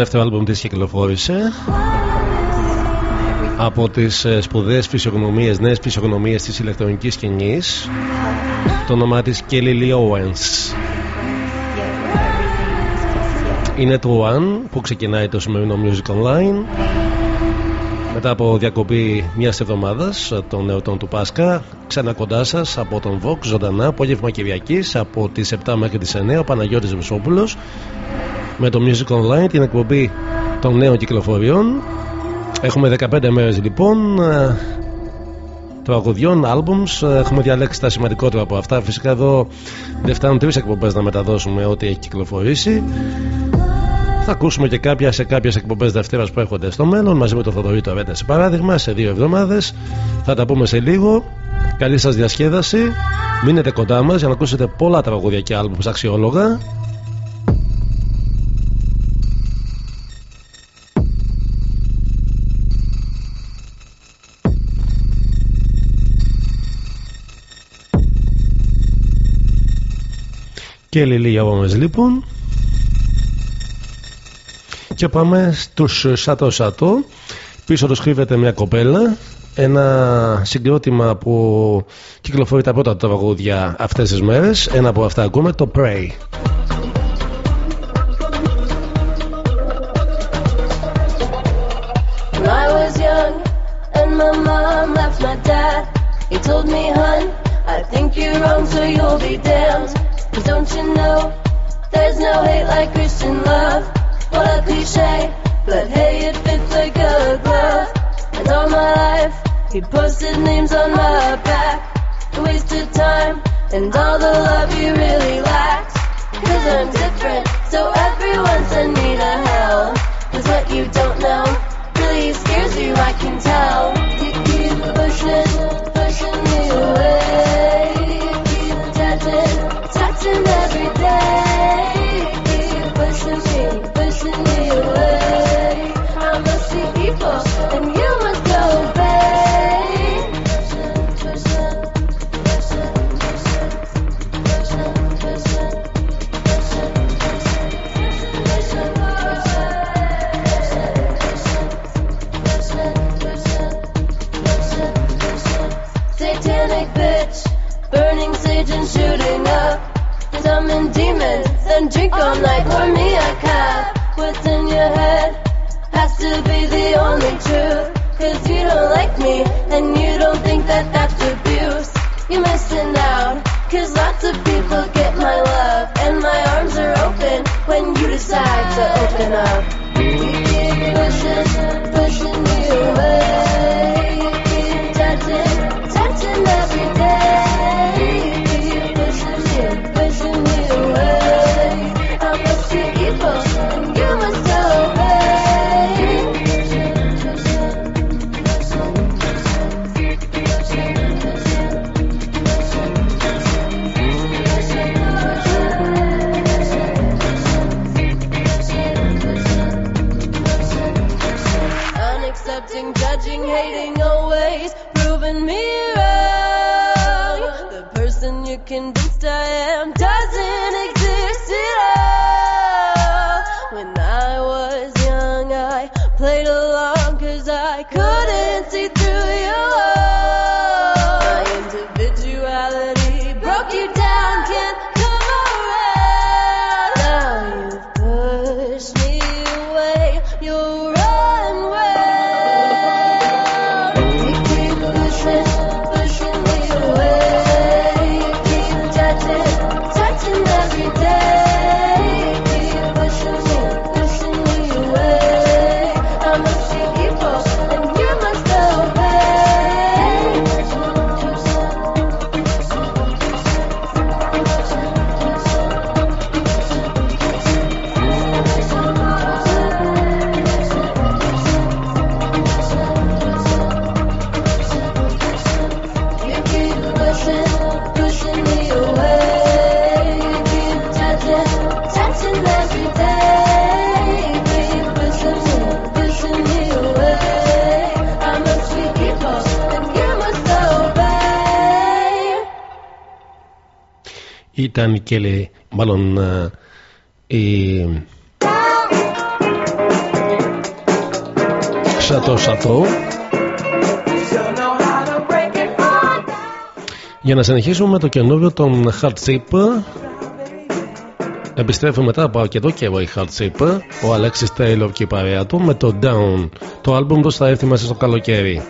Δεύτερο άλμπουμ της κυκλοφόρησε. Από τις ε, σπουδαίες φυσιογνωμίες, νέες φυσιογνωμίες της ηλεκτρονικής σκηνής. Το όνομά της Kelly Lee Owens. Είναι το One που ξεκινάει το σημερινό Music Online. Μετά από διακοπή μιας εβδομάδας των εορτών του Πάσχα ξανά κοντά σας από τον Vox ζωντανά απόγευμα Κυριακής από τις 7 μέχρι τις 9 ο Παναγιώτης Βεσόπουλος με το Music Online, την εκπομπή των νέων κυκλοφοριών. Έχουμε 15 μέρες λοιπόν ε, τραγουδιών, albums. Έχουμε διαλέξει τα σημαντικότερα από αυτά. Φυσικά εδώ δεν φτάνουν τρεις εκπομπές να μεταδώσουμε ό,τι έχει κυκλοφορήσει. Θα ακούσουμε και κάποια σε κάποιες εκπομπές Δευτέρας που έρχονται στο μέλλον μαζί με το Θοδωρή το σε παράδειγμα σε δύο εβδομάδες. Θα τα πούμε σε λίγο. Καλή σας διασκέδαση. Μείνετε κοντά μας για να ακούσετε πολλά τραγούδια και albums αξιόλογα. Και Λιλία Όμες λοιπόν. Και πάμε στους Σατό Σατό πίσω τους κρύβεται μια κοπέλα ένα συγκρότημα που κυκλοφορεί τα πρώτα τραγούδια αυτές τις μέρες. Ένα από αυτά ακούμε το Pray I was young and my mom left my dad He told me, hun, I think you're wrong so you'll be damned Don't you know there's no hate like Christian love? What a cliche, but hey, it fits like a glove. And all my life, he posted names on my back. Wasted time and all the love you really lacked. Cause I'm different, so everyone's send need to hell. Cause what you don't know really scares you, I can tell. You keep pushing, pushing me away. enough. Cause demons, and drink all night, pour me a cup. What's in your head has to be the only truth. Cause you don't like me, and you don't think that that's abuse. You're missing out, cause lots of people get my love. And my arms are open when you decide to open up. You keep pushing, pushing me away. ήταν και λέει, μάλλον ε, η... Σατό Σατό Για να συνεχίσουμε με το καινούριο των Hard Chip μετά από αρκετό καιρό η Hard Chip Ο Αλέξης Τέιλορ και η παρέα του με το Down. Το άλμπουμ που θα έρθει μέσα στο καλοκαίρι.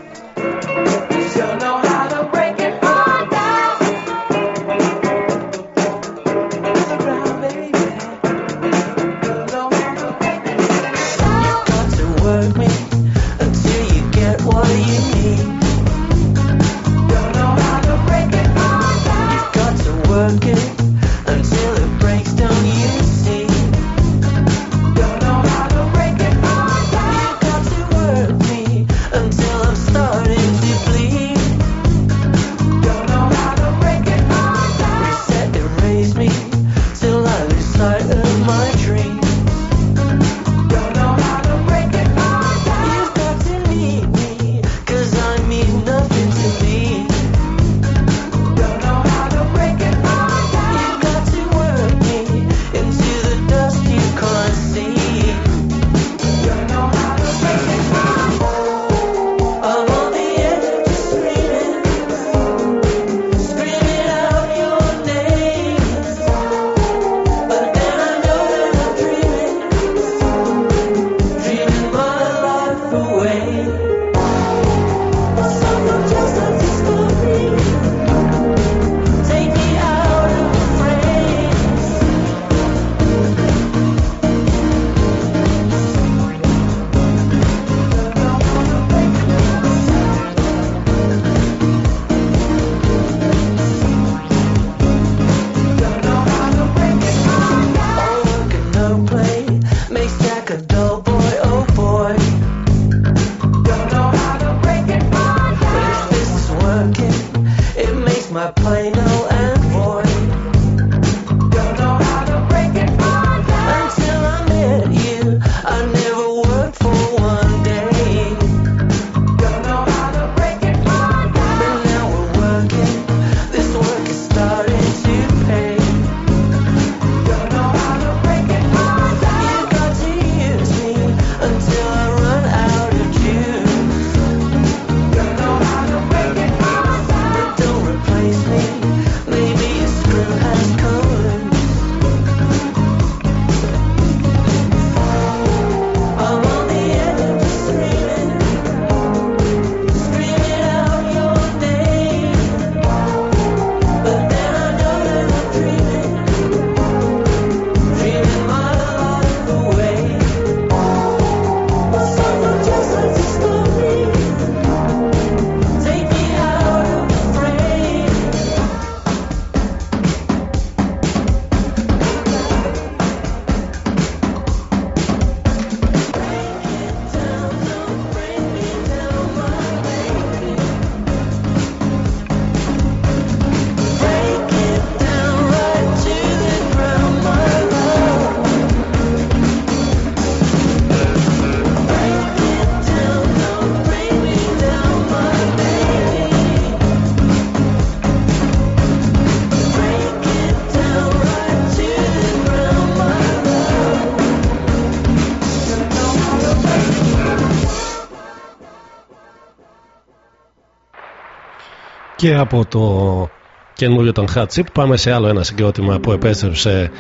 Και από το καινούριο των Hot Chip πάμε σε άλλο ένα συγκρότημα που επέστρεψε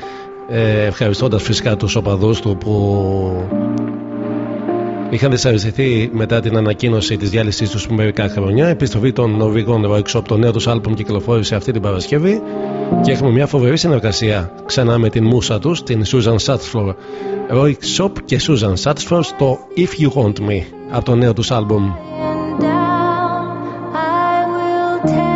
ε, ευχαριστώντας φυσικά τους οπαδούς του που είχαν δυσαρεστηθεί μετά την ανακοίνωση της διάλυσης τους μερικά χρόνια. Επιστροφή των Νορβηγών Rock το νέο τους άλμπουμ κυκλοφόρησε αυτή την Παρασκευή και έχουμε μια φοβερή συνεργασία ξανά με την μουσα τους την Susan Satsford Roy Shop και Susan Satsford στο If You Want Me από το νέο τους άλμπουμ Η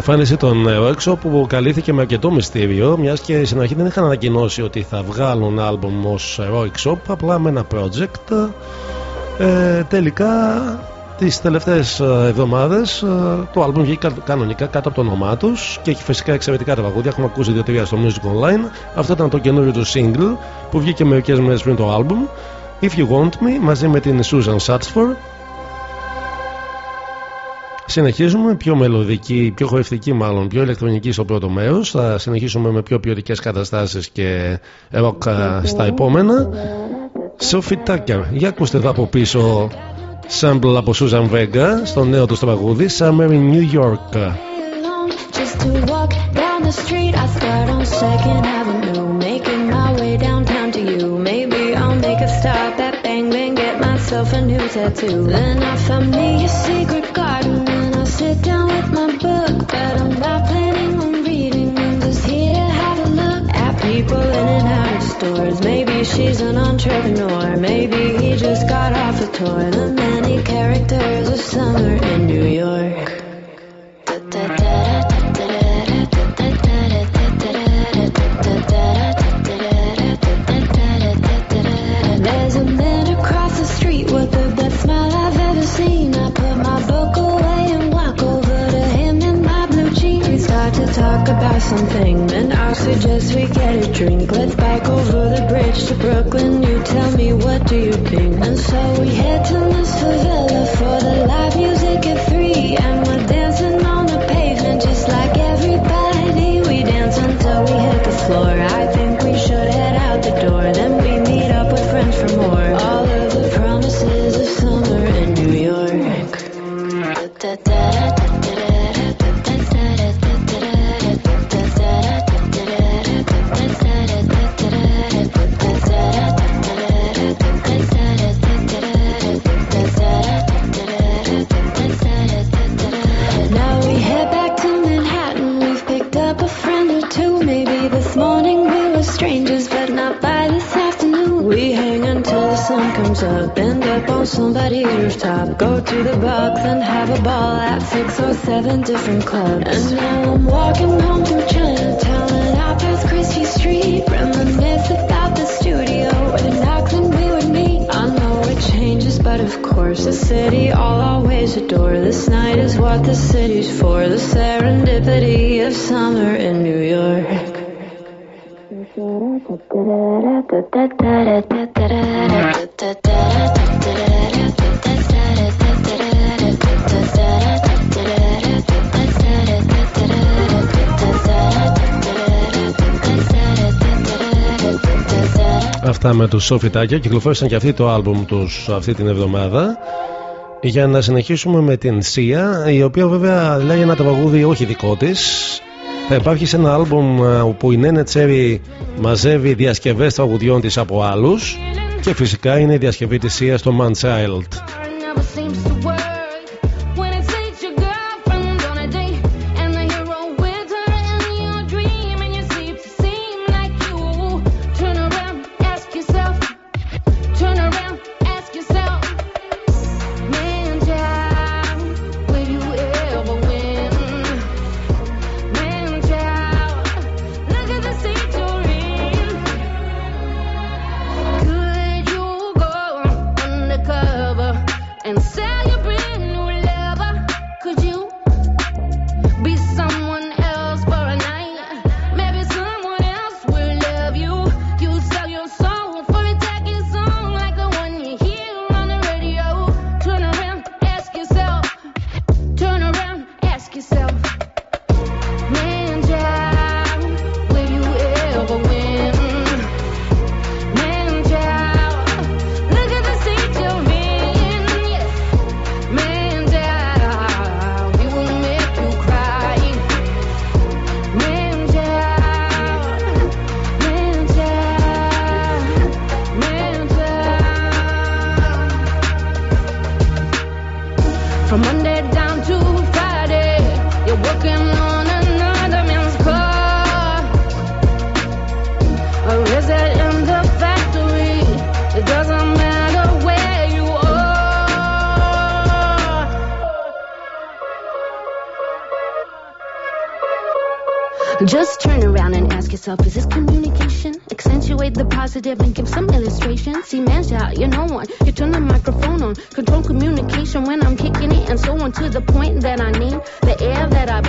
επανεμφάνιση των Rockshop που καλύφθηκε με αρκετό μυστήριο, μιας και στην αρχή δεν είχαν ανακοινώσει ότι θα βγάλουν άλμπομ ως Rockshop, απλά με ένα project. Ε, τελικά τις τελευταίες εβδομάδες ε, το άλμπομ βγήκε κανονικά κάτω από το όνομά τους και έχει φυσικά εξαιρετικά τα παγούδια. Έχουμε ακούσει δύο-τρία στο Music Online. Αυτό ήταν το καινούριο του single που βγήκε μερικές μέρες πριν το άλμπομ. If You Want Me μαζί με την Susan Satsford Συνεχίζουμε, πιο μελωδική, πιο χορευτική μάλλον, πιο ηλεκτρονική στο πρώτο μέρος. Θα συνεχίσουμε με πιο ποιοτικές καταστάσεις και rock στα επόμενα. Σοφι για ακούστε εδώ από πίσω, σαμπλα από Σούζαν Βέγγα στο νέο του τραγούδι. Summer in New York. Stores. Maybe she's an entrepreneur, maybe he just got off a tour. The many characters of summer in New York. Seven different clubs. And now I'm walking home through Chinatown and out past Christie Street. Reminisce about the studio where and we would meet. I know it changes, but of course the city I'll always adore. This night is what the city's for. The serendipity of summer in New York. Αυτά με τους Sophie Tucker κυκλοφόρησαν και αυτή το άλμπουμ τους αυτή την εβδομάδα. Για να συνεχίσουμε με την Sia η οποία βέβαια λέει ένα τραγούδι όχι δικό της. Θα υπάρχει σε ένα άλμπουμ ε, όπου η Νένε Τσέρι μαζεύει διασκευές τραγουδιών της από άλλους. Και φυσικά είναι η διασκευή της Sia στο Man Child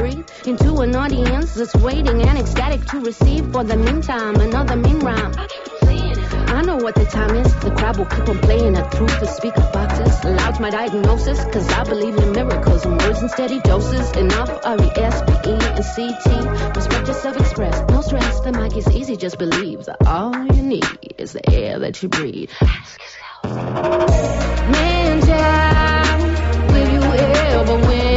breathe into an audience that's waiting and ecstatic to receive. For the meantime, another mean rhyme. I know what the time is. The crowd will keep on playing it through the speaker boxes. Loud's my diagnosis, cause I believe in miracles and words in steady doses. Enough R-E-S-P-E and C-T. Respect yourself, express. No stress, the mic is easy, just believe that all you need is the air that you breathe. Ask yourself. Man, child, will you ever win?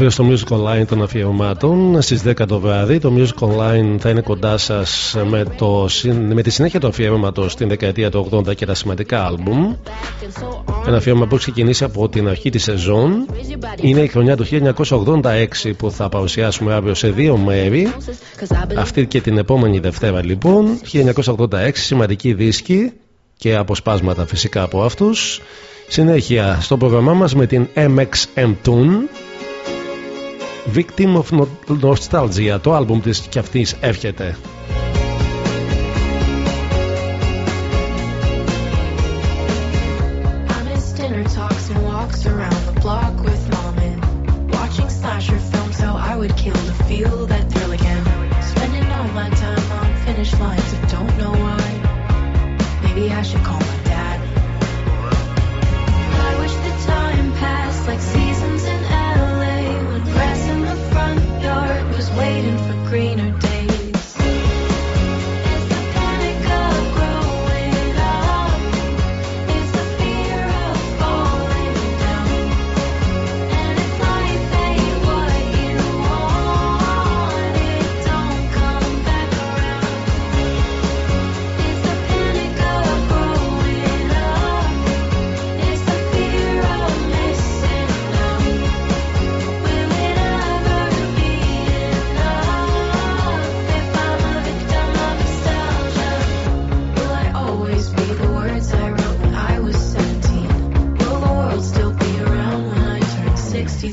Αύριο στο Music Online των αφιερωμάτων στις 10 το βράδυ. Το Music Online θα είναι κοντά σας με, το, συν- με τη συνέχεια του αφιερώματος στην δεκαετία του 80 και τα σημαντικά άλμπουμ. Ένα αφιέρωμα που έχει ξεκινήσει από την αρχή της σεζόν. Είναι η χρονιά του 1986 που θα παρουσιάσουμε αύριο σε δύο μέρη. Αυτή και την επόμενη Δευτέρα λοιπόν 1986 σημαντικοί δίσκοι και αποσπάσματα φυσικά από αυτούς. Συνέχεια στο πρόγραμμά μας με την MXM Tune Victim of Nostalgia το άλμπουμ της και αυτής έρχεται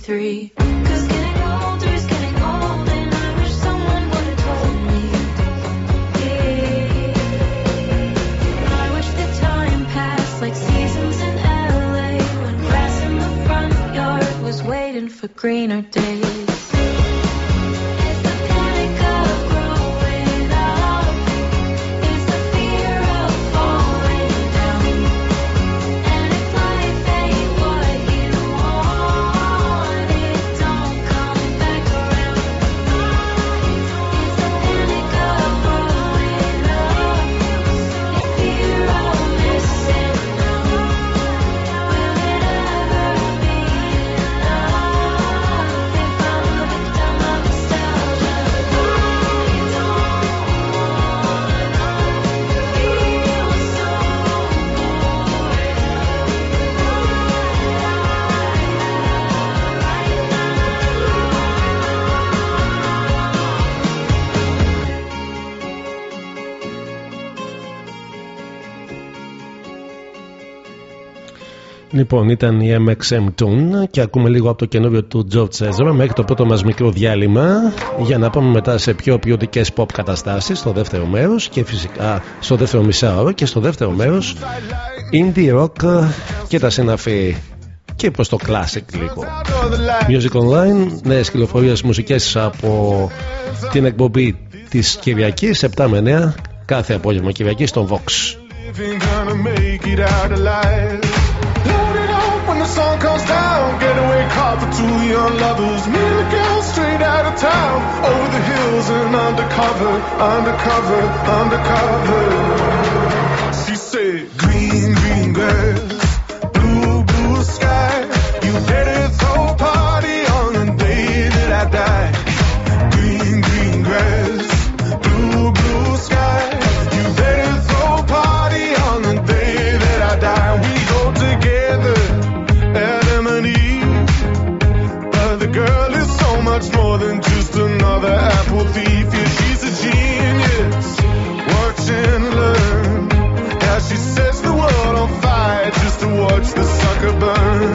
63? Cause getting older is getting old and I wish someone would have told me. I wish the time passed like seasons in LA when grass in the front yard was waiting for greener days. Λοιπόν, ήταν η MXM Tune και ακούμε λίγο από το καινούριο του George Ezra μέχρι το πρώτο μας μικρό διάλειμμα για να πάμε μετά σε πιο ποιοτικές pop καταστάσεις στο δεύτερο μέρος και φυσικά στο δεύτερο μισάωρο και στο δεύτερο μέρος indie rock και τα συναφή και προς το classic λίγο. Music Online, νέες κυκλοφορίες μουσικές από την εκπομπή της Κυριακής 7 με 9 κάθε απόγευμα Κυριακής στο Vox. Living gonna make it out alive. Load it up when the sun comes down. Getaway car for two young lovers. Me and the girl straight out of town. Over the hills and undercover, undercover, undercover. She said, Green, green grass, thief. Yeah, she's a genius. Watch and learn. How she sets the world on fire just to watch the sucker burn.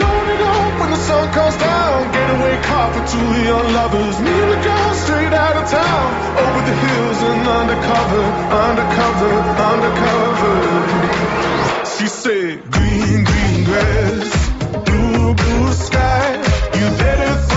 Load it up when the sun comes down. Getaway car for two young lovers. Me and the girl straight out of town. Over the hills and undercover, undercover, undercover. She said, green, green grass, blue, blue sky. You better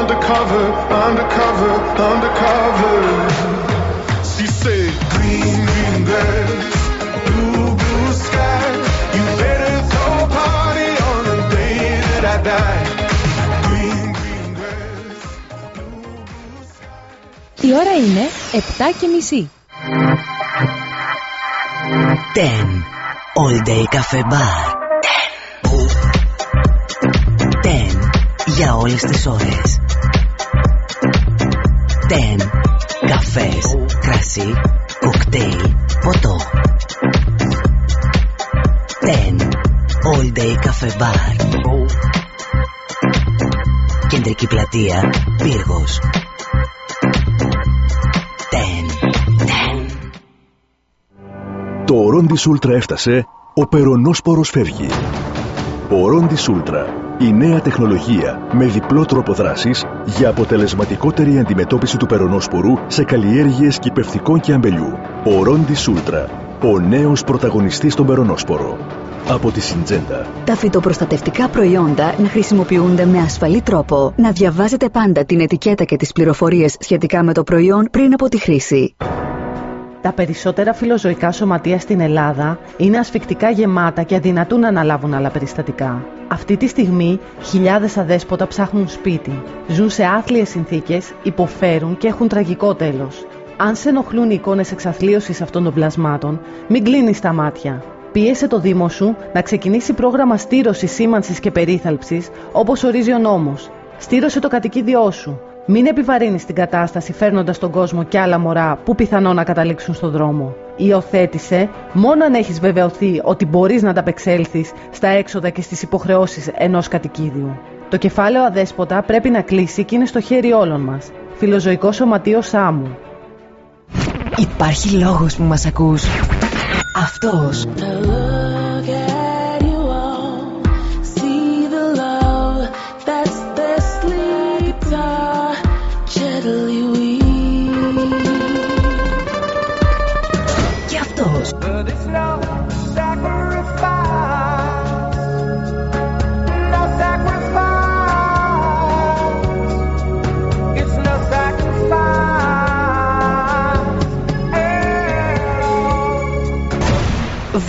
undercover, undercover, undercover. She said, green, green grass, blue, blue sky. You better throw a party on the day that I die. Green, green grass, blue, blue sky. Η ώρα είναι 7 και μισή. 10. All day cafe bar. Για όλες τις ώρες. 10. Καφές, κρασί, κοκτέιλ, ποτό. 10. All day cafe bar. Κεντρική πλατεία, Πύργος. 10. 10. Το Ορόντις Ούλτρα έφτασε, ο περονόσπορος φεύγει. Ορόντις Ούλτρα, η νέα τεχνολογία με διπλό τρόπο δράσης για αποτελεσματικότερη αντιμετώπιση του περονόσπορου σε καλλιέργειες κυπευτικών και αμπελιού. Ορόντις Ούλτρα, ο νέος πρωταγωνιστής στον περονόσπορο. Από τη Συντζέντα. Τα φυτοπροστατευτικά προϊόντα να χρησιμοποιούνται με ασφαλή τρόπο. Να διαβάζετε πάντα την ετικέτα και τις πληροφορίες σχετικά με το προϊόν πριν από τη χρήση. Τα περισσότερα φιλοζωικά σωματεία στην Ελλάδα είναι ασφικτικά γεμάτα και αδυνατούν να αναλάβουν άλλα περιστατικά. Αυτή τη στιγμή χιλιάδες αδέσποτα ψάχνουν σπίτι. Ζουν σε άθλιες συνθήκες, υποφέρουν και έχουν τραγικό τέλος. Αν σε ενοχλούν οι εικόνες εξαθλίωσης αυτών των πλασμάτων, μην κλείνεις τα μάτια. Πίεσε το Δήμο σου να ξεκινήσει πρόγραμμα στήρωσης, σήμανσης και περίθαλψης όπως ορίζει ο νόμος. Στήρωσε το κατοικίδιό σου. Μην επιβαρύνεις την κατάσταση φέρνοντας τον κόσμο και άλλα μωρά που πιθανόν να καταλήξουν στον δρόμο. Υιοθέτησε μόνο αν έχεις βεβαιωθεί ότι μπορείς να ανταπεξέλθεις στα έξοδα και στις υποχρεώσεις ενός κατοικίδιου. Το κεφάλαιο αδέσποτα πρέπει να κλείσει και είναι στο χέρι όλων μας. Φιλοζωικός Σωματείος Σάμου. Υπάρχει λόγος που μας ακούς. Αυτός.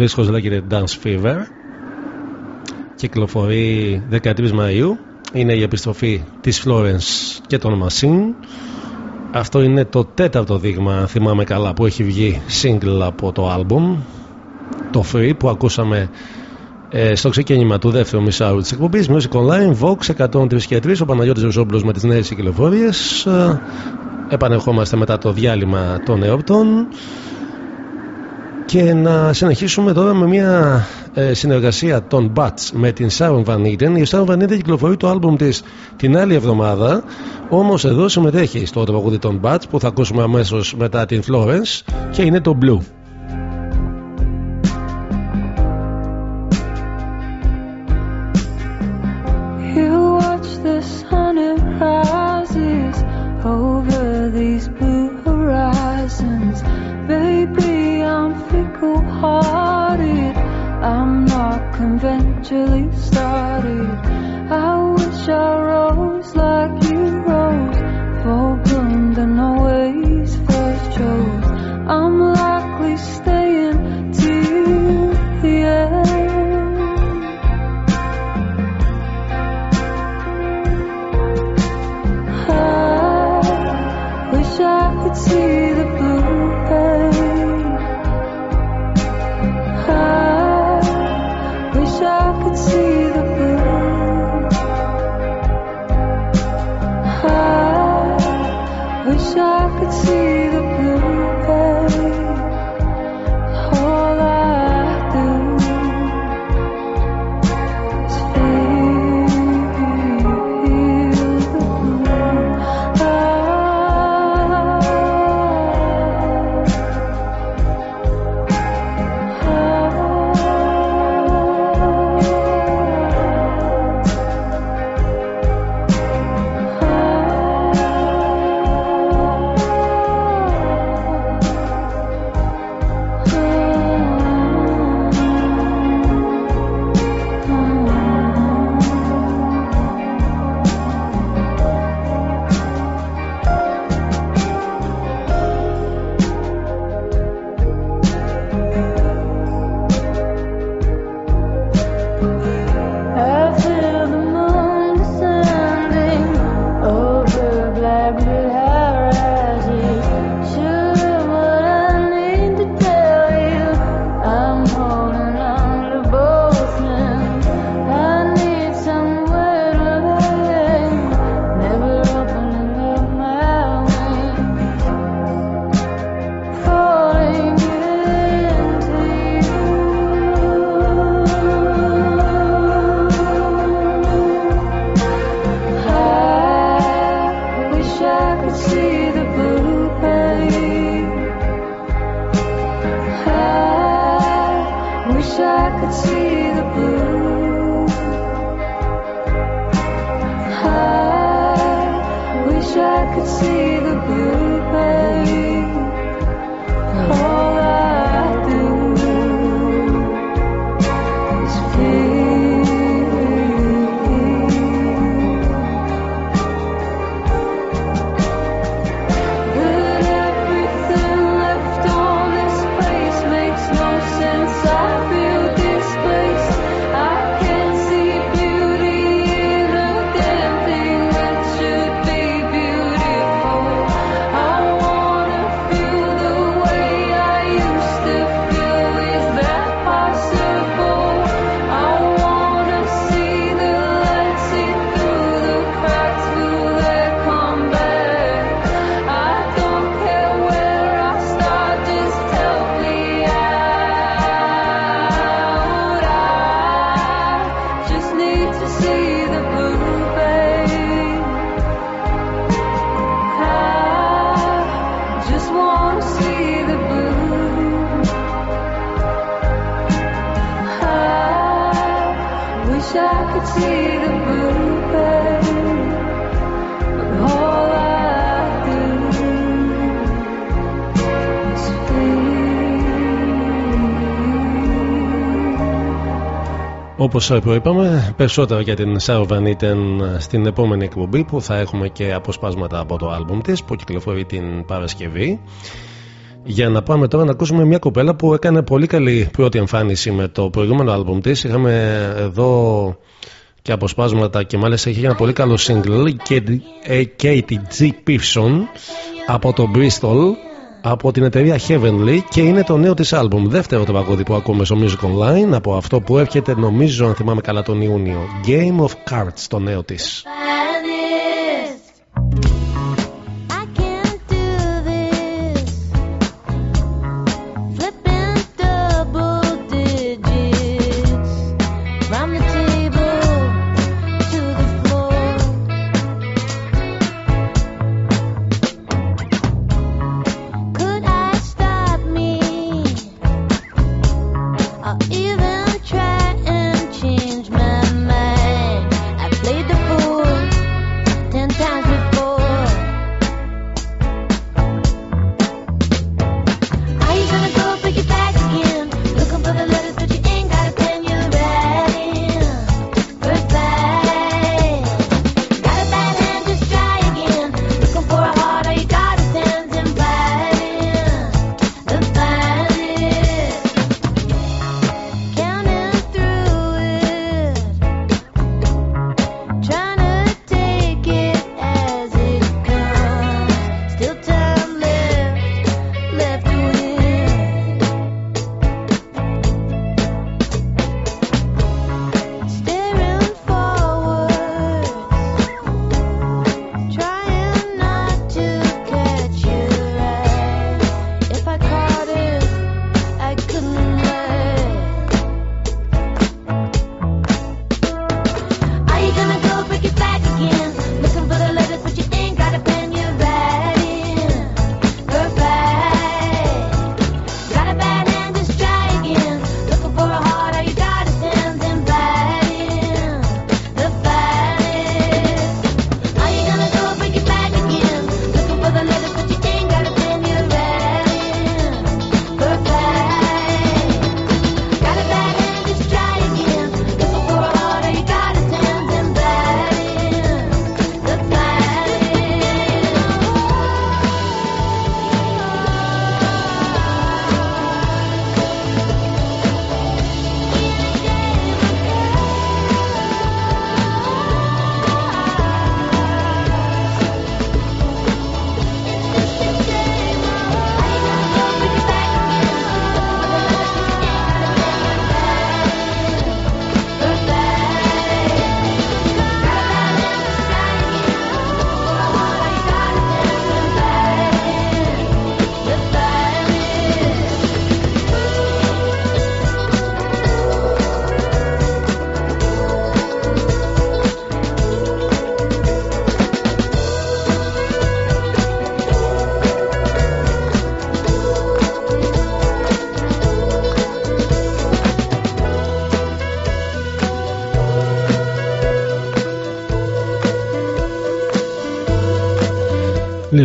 Δίσκος λέγεται Dance Fever. Κυκλοφορεί 13 Μαΐου. Είναι η επιστροφή της Florence και των Machine. Αυτό είναι το τέταρτο δείγμα αν θυμάμαι καλά που έχει βγει single από το album το Free που ακούσαμε ε, στο ξεκίνημα του δεύτερου μισάου της εκπομπής. Music Online, Vox 103 και 3 ο Παναγιώτης Ζωσόμπλος με τις νέες κυκλοφορίες. Ε, επανερχόμαστε μετά το διάλειμμα των εορτών και να συνεχίσουμε τώρα με μια ε, συνεργασία των Bats με την Sharon Van Eaton. Η Sharon Van Eaton κυκλοφορεί το άλμπουμ της την άλλη εβδομάδα όμως εδώ συμμετέχει στο τραγούδι των Bats που θα ακούσουμε αμέσως μετά την Florence και είναι το Blue. Conventionally started. I wish I rose like you rose, full bloomed and always first chose. I'm likely staying till the end. I wish I could see Όπως προείπαμε, περισσότερα για την Sarah Van Eaton στην επόμενη εκπομπή που θα έχουμε και αποσπάσματα από το άλμπουμ της που κυκλοφορεί την Παρασκευή. Για να πάμε τώρα να ακούσουμε μια κοπέλα που έκανε πολύ καλή πρώτη εμφάνιση με το προηγούμενο άλμπουμ της. Είχαμε εδώ και αποσπάσματα και μάλιστα έχει ένα πολύ καλό single και ε, Katie G. Pearson από το Bristol από την εταιρεία Heavenly και είναι το νέο της άλμπουμ. Δεύτερο το παγόδι που ακούμε στο Music Online από αυτό που έρχεται νομίζω αν θυμάμαι καλά τον Ιούνιο. Game of Cards το νέο της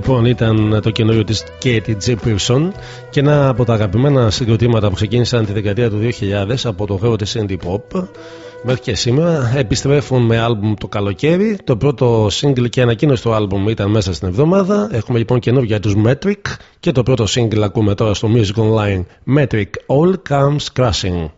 Λοιπόν, ήταν το καινούριο της Katie J. Pearson και ένα από τα αγαπημένα συγκροτήματα που ξεκίνησαν τη δεκαετία του 2000 από το χώρο της Indie Pop μέχρι και σήμερα επιστρέφουν με άλμπουμ το καλοκαίρι. Το πρώτο single και ανακοίνωση του άλμπουμ ήταν μέσα στην εβδομάδα. Έχουμε λοιπόν καινούργια για τους Metric και το πρώτο single ακούμε τώρα στο Music Online Metric All Comes Crashing.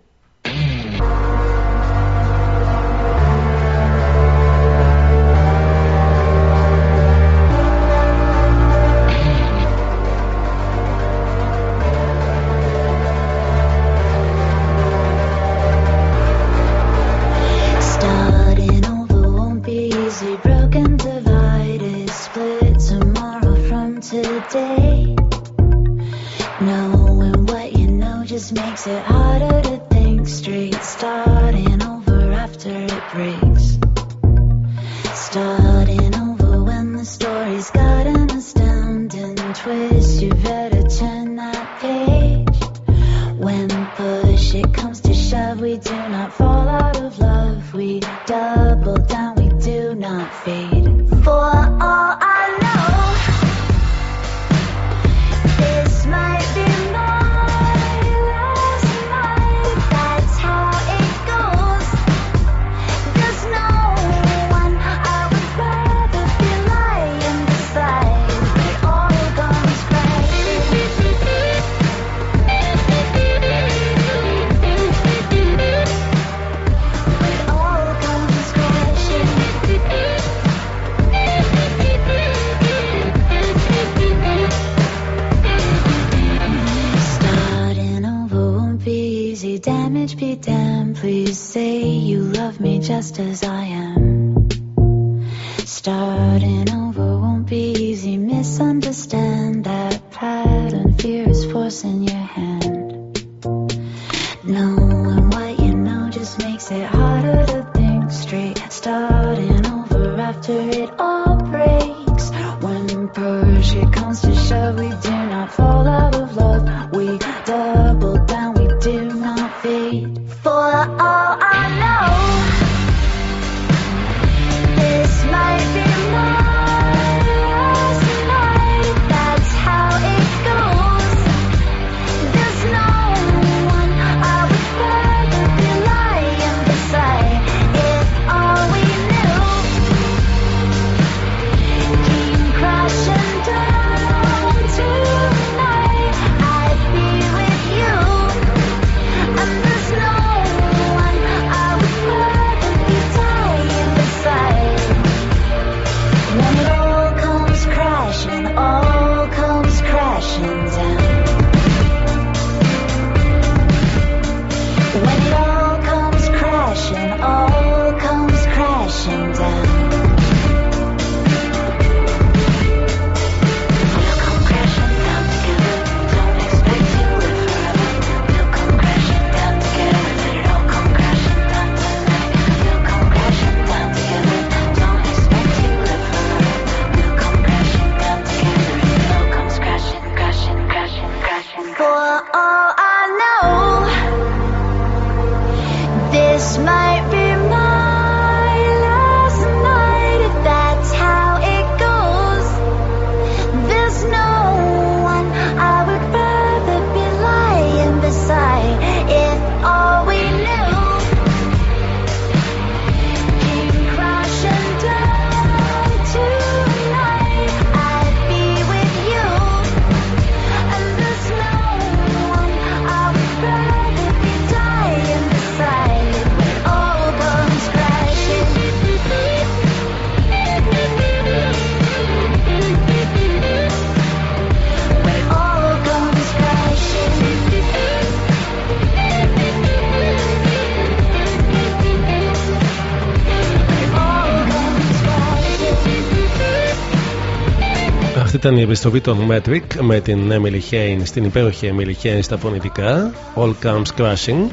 Ήταν η επιστροφή των Metric με την Emily Hain στην υπέροχη Emily Hain στα φωνητικά. All Comes Crashing.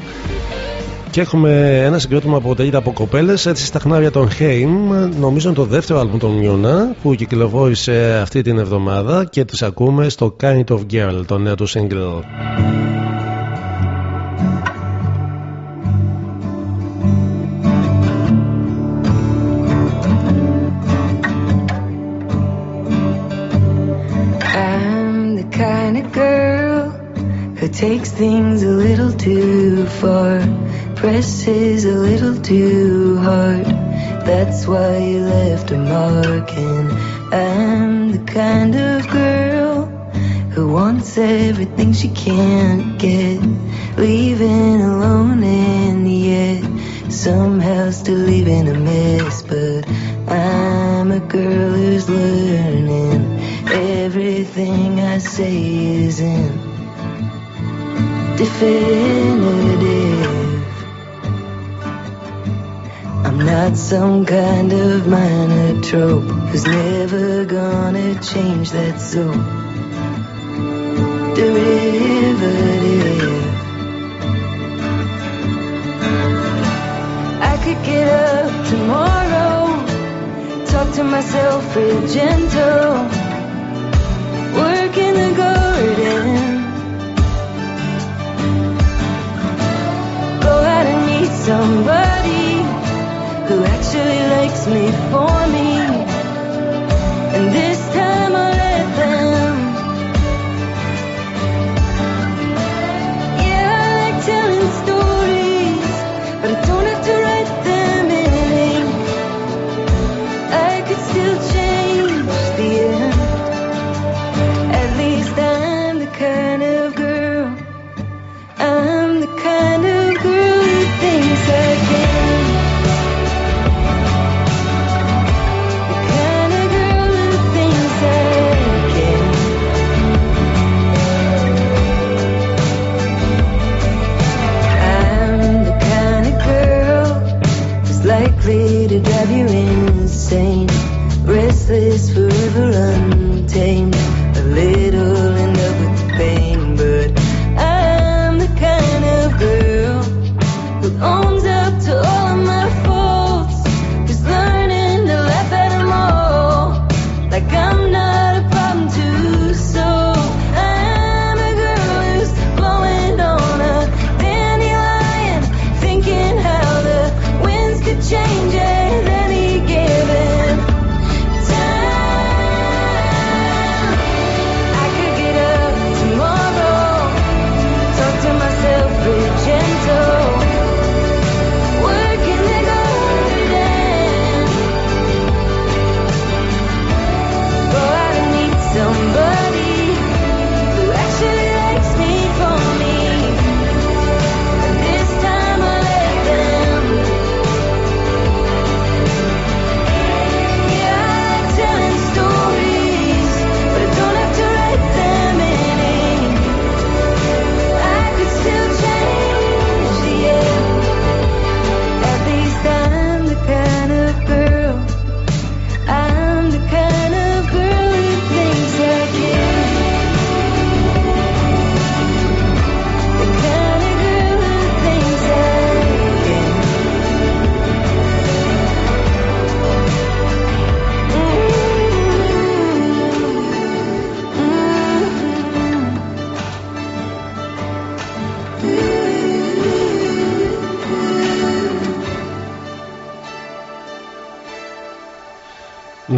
Και έχουμε ένα συγκρότημα που αποτελείται από κοπέλες έτσι στα χνάρια των Haim. Νομίζω είναι το δεύτερο άλμπουμ των Μιούνα που κυκλοφόρησε αυτή την εβδομάδα και τις ακούμε στο Kind of Girl το νέο του single takes things a little too far, presses a little too hard. That's why you left a mark, and I'm the kind of girl who wants everything she can't get, leaving alone and yet somehow still leaving a mess. But I'm a girl who's learning. Everything I say isn't definitive. I'm not some kind of minor trope who's never gonna change that so derivative. I could get up tomorrow, talk to myself real gentle, work in the garden, somebody who actually likes me.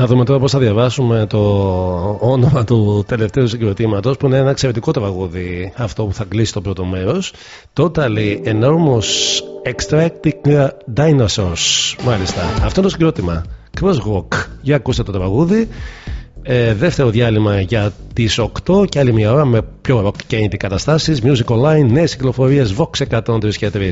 Δούμε τώρα πώς θα διαβάσουμε το όνομα του τελευταίου συγκροτήματος που είναι ένα εξαιρετικό τραγούδι αυτό που θα κλείσει το πρώτο μέρος. Totally Enormous Extracting Dinosaurs. Μάλιστα. Αυτό είναι το συγκρότημα. Crosswalk. Για ακούστε το τραγούδι. Ε, δεύτερο διάλειμμα για τις 8 και άλλη μια ώρα με πιο rock και indie καταστάσεις. Music Online, νέες κυκλοφορίες Vox 103 και 3.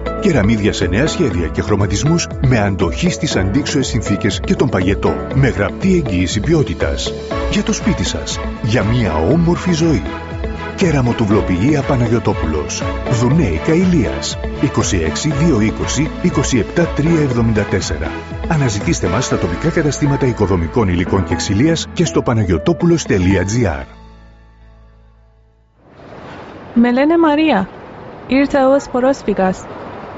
Κεραμίδια σε νέα σχέδια και χρωματισμούς με αντοχή στις αντίξωες συνθήκες και τον παγετό. Με γραπτή εγγύηση ποιότητας. Για το σπίτι σας. Για μια όμορφη ζωή. Κεραμοτουβλοποιία Παναγιωτόπουλος. Δουνέικα Ηλίας. 26 220 27 374. Αναζητήστε μας στα τοπικά καταστήματα οικοδομικών υλικών και ξυλίας και στο παναγιωτόπουλος.gr. Με λένε Μαρία. Ήρθα ως πρόσφυγας.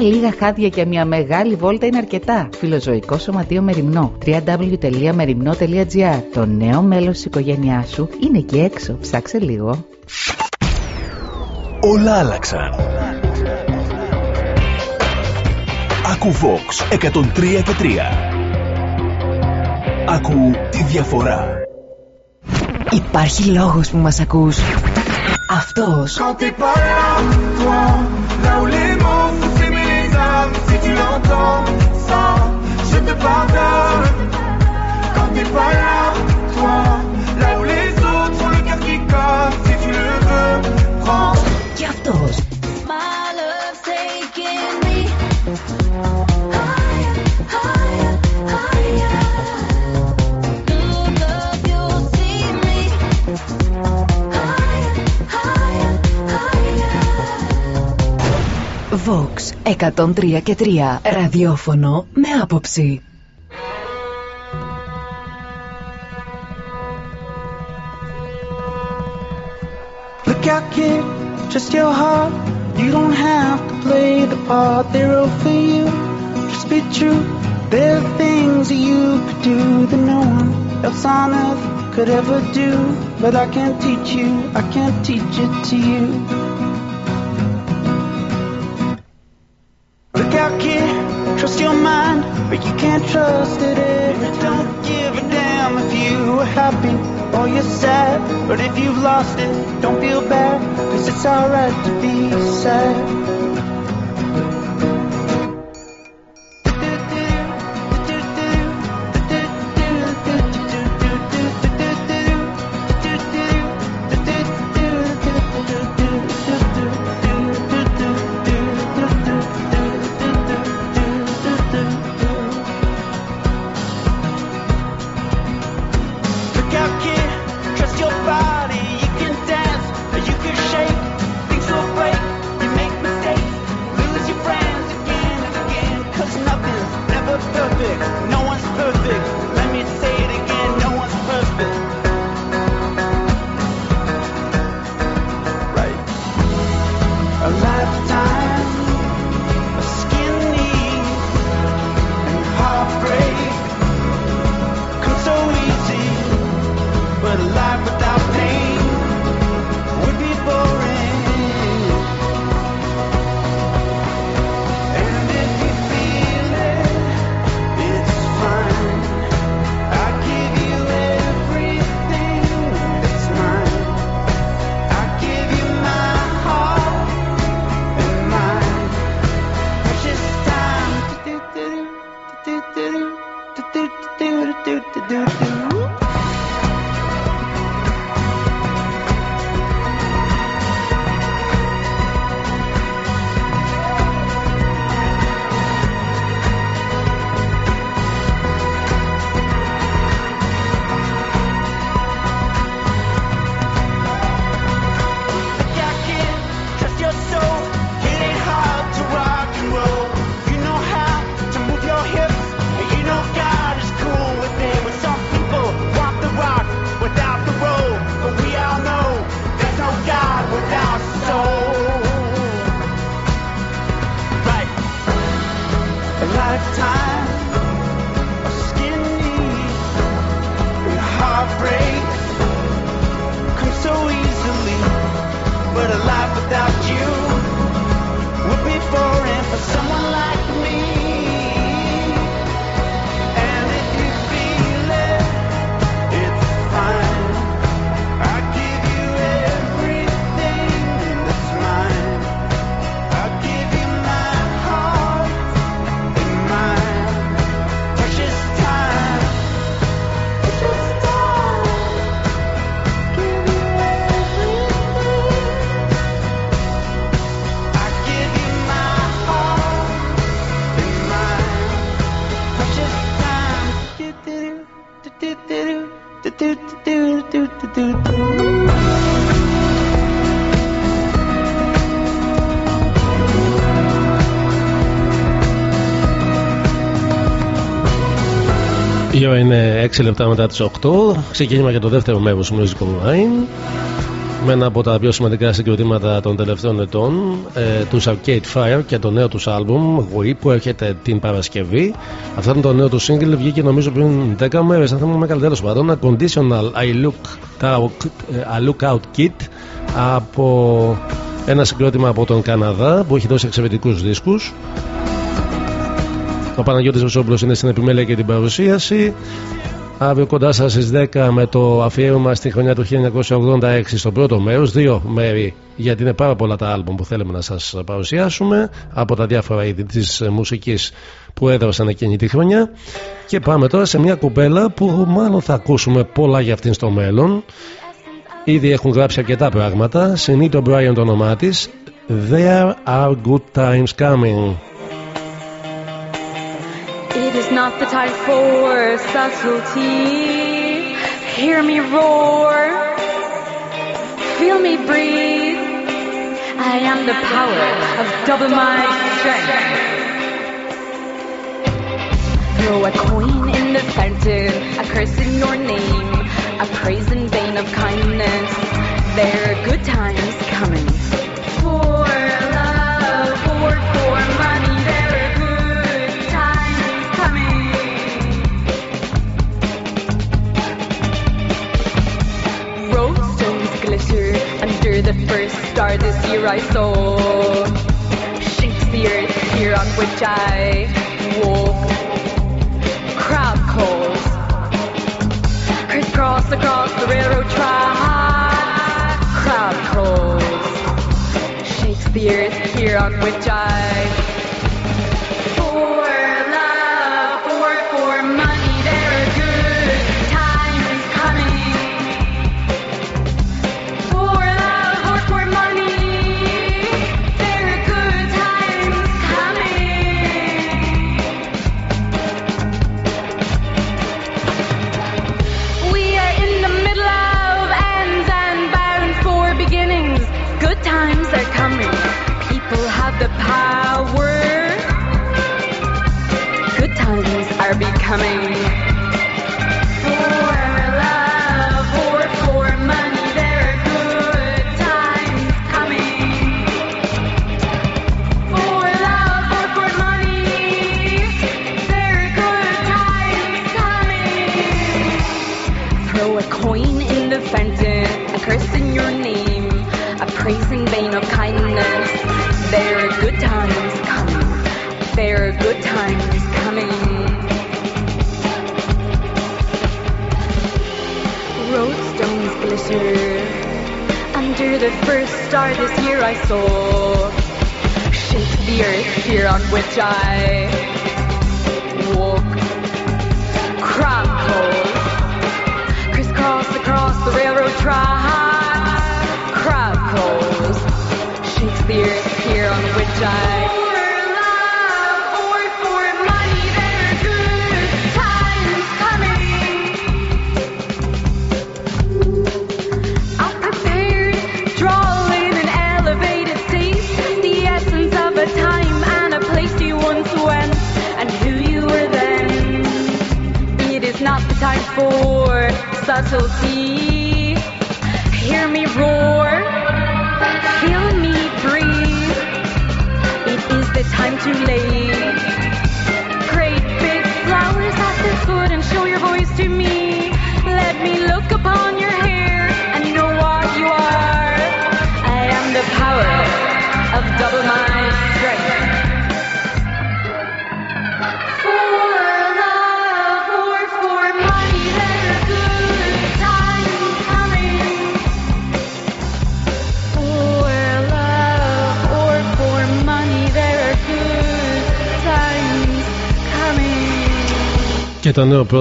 λίγα χάδια και μια μεγάλη βόλτα είναι αρκετά. Φιλοζωικό Σωματείο Μεριμνό. www.merimno.gr Το νέο μέλος της οικογένειάς σου είναι εκεί έξω. Ψάξε λίγο. Όλα άλλαξαν. Άκου Vox 103 και 3. Άκου τη διαφορά. Υπάρχει λόγος που μας ακούς. Αυτός. Quand t'es pas là, toi, là où les mots je te pardonne. Quand t'es pas là, toi Là où les autres ont le cœur qui colle Si tu le veux, prends. Cartouche Vox 103 και 3. Ραδιόφωνο με άποψη. Look out, kid, just your heart. You don't have to play the part they're all for you. Just be true. There are things that you could do that no one else on earth could ever do. But I can't teach you, I can't teach it to you. Look out, kid, trust your mind, but you can't trust it if don't give a damn if you are happy or you're sad. But if you've lost it, don't feel bad, cause it's alright to be sad. Ώρα είναι 6 λεπτά μετά τις 8. Ξεκίνημα για το δεύτερο μέρος του Music Online. Με ένα από τα πιο σημαντικά συγκροτήματα των τελευταίων ετών, ε, τους Arcade Fire και το νέο τους άλμπουμ We που έρχεται την Παρασκευή. Αυτό είναι το νέο του single, βγήκε νομίζω πριν 10 μέρες, αν θυμάμαι καλά τέλος πάντων. Conditional I look, out, I look Out Kit από ένα συγκρότημα από τον Καναδά που έχει δώσει εξαιρετικούς δίσκους. Ο Παναγιώτης Βεσόμπλος είναι στην επιμέλεια και την παρουσίαση. Αύριο κοντά σας στις 10 με το αφιέρωμα στη χρονιά του 1986 στο πρώτο μέρος. Δύο μέρη γιατί είναι πάρα πολλά τα άλμπομ που θέλουμε να σας παρουσιάσουμε από τα διάφορα είδη της μουσικής που έδωσαν εκείνη τη χρονιά. Και πάμε τώρα σε μια κουπέλα που μάλλον θα ακούσουμε πολλά για αυτήν στο μέλλον. Ήδη έχουν γράψει αρκετά πράγματα. Συνήθω Brian το όνομά της. There are good times coming. Is not the time for subtlety. Hear me roar. Feel me breathe. I am the power of double my strength. Throw a coin in the fountain, a curse in your name, a praise in vain of kindness. There are good times coming. Star this year I saw. Shakes the earth here on which I walk. Crowd calls. Crisscross across the railroad track. Crowd calls. Shakes the earth here on which I.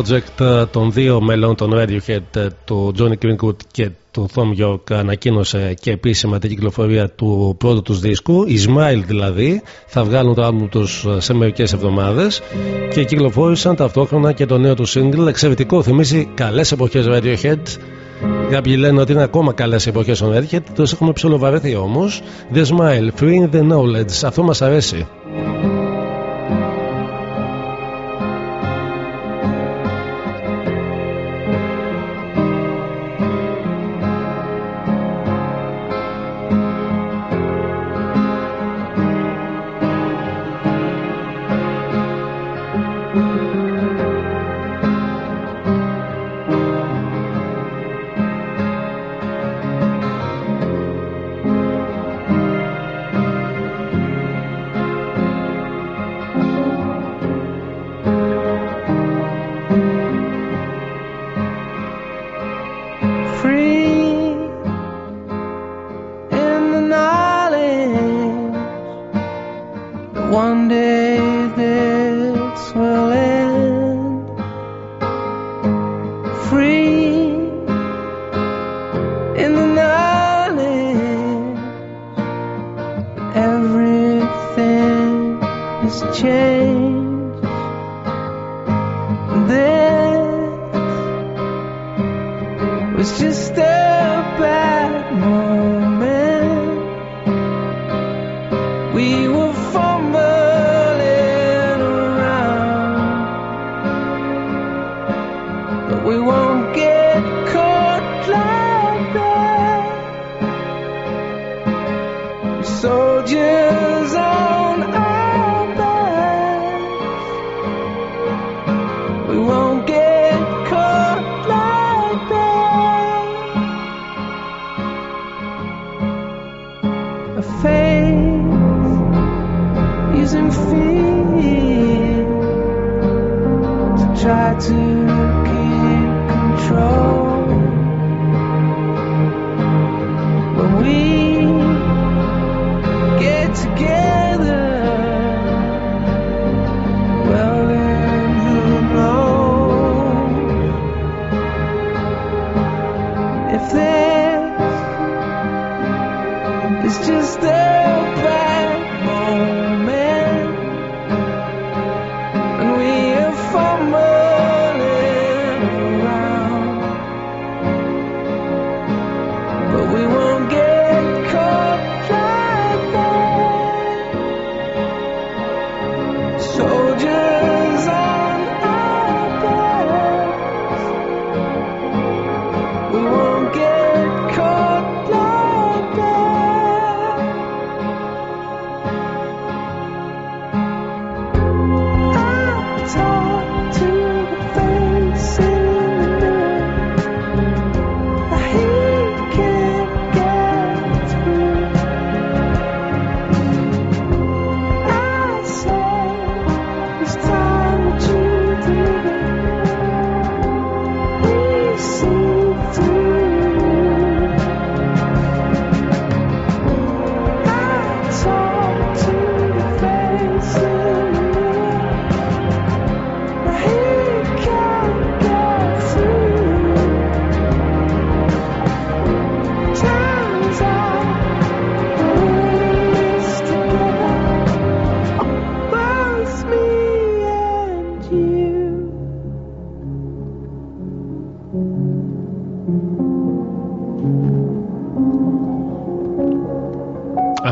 project ε, των δύο μελών των Radiohead, ε, του Johnny Greenwood και του Thom York, ανακοίνωσε και επίσημα την κυκλοφορία του πρώτου τους δίσκου, η Smile δηλαδή, θα βγάλουν το άλμπουμ τους ε, σε μερικές εβδομάδες και κυκλοφόρησαν ταυτόχρονα και το νέο του single, εξαιρετικό, θυμίζει καλές εποχές Radiohead, Κάποιοι λένε ότι είναι ακόμα καλές εποχές των Radiohead, τους έχουμε ψιλοβαρεθεί όμως. The Smile, Free the Knowledge, αυτό μας αρέσει.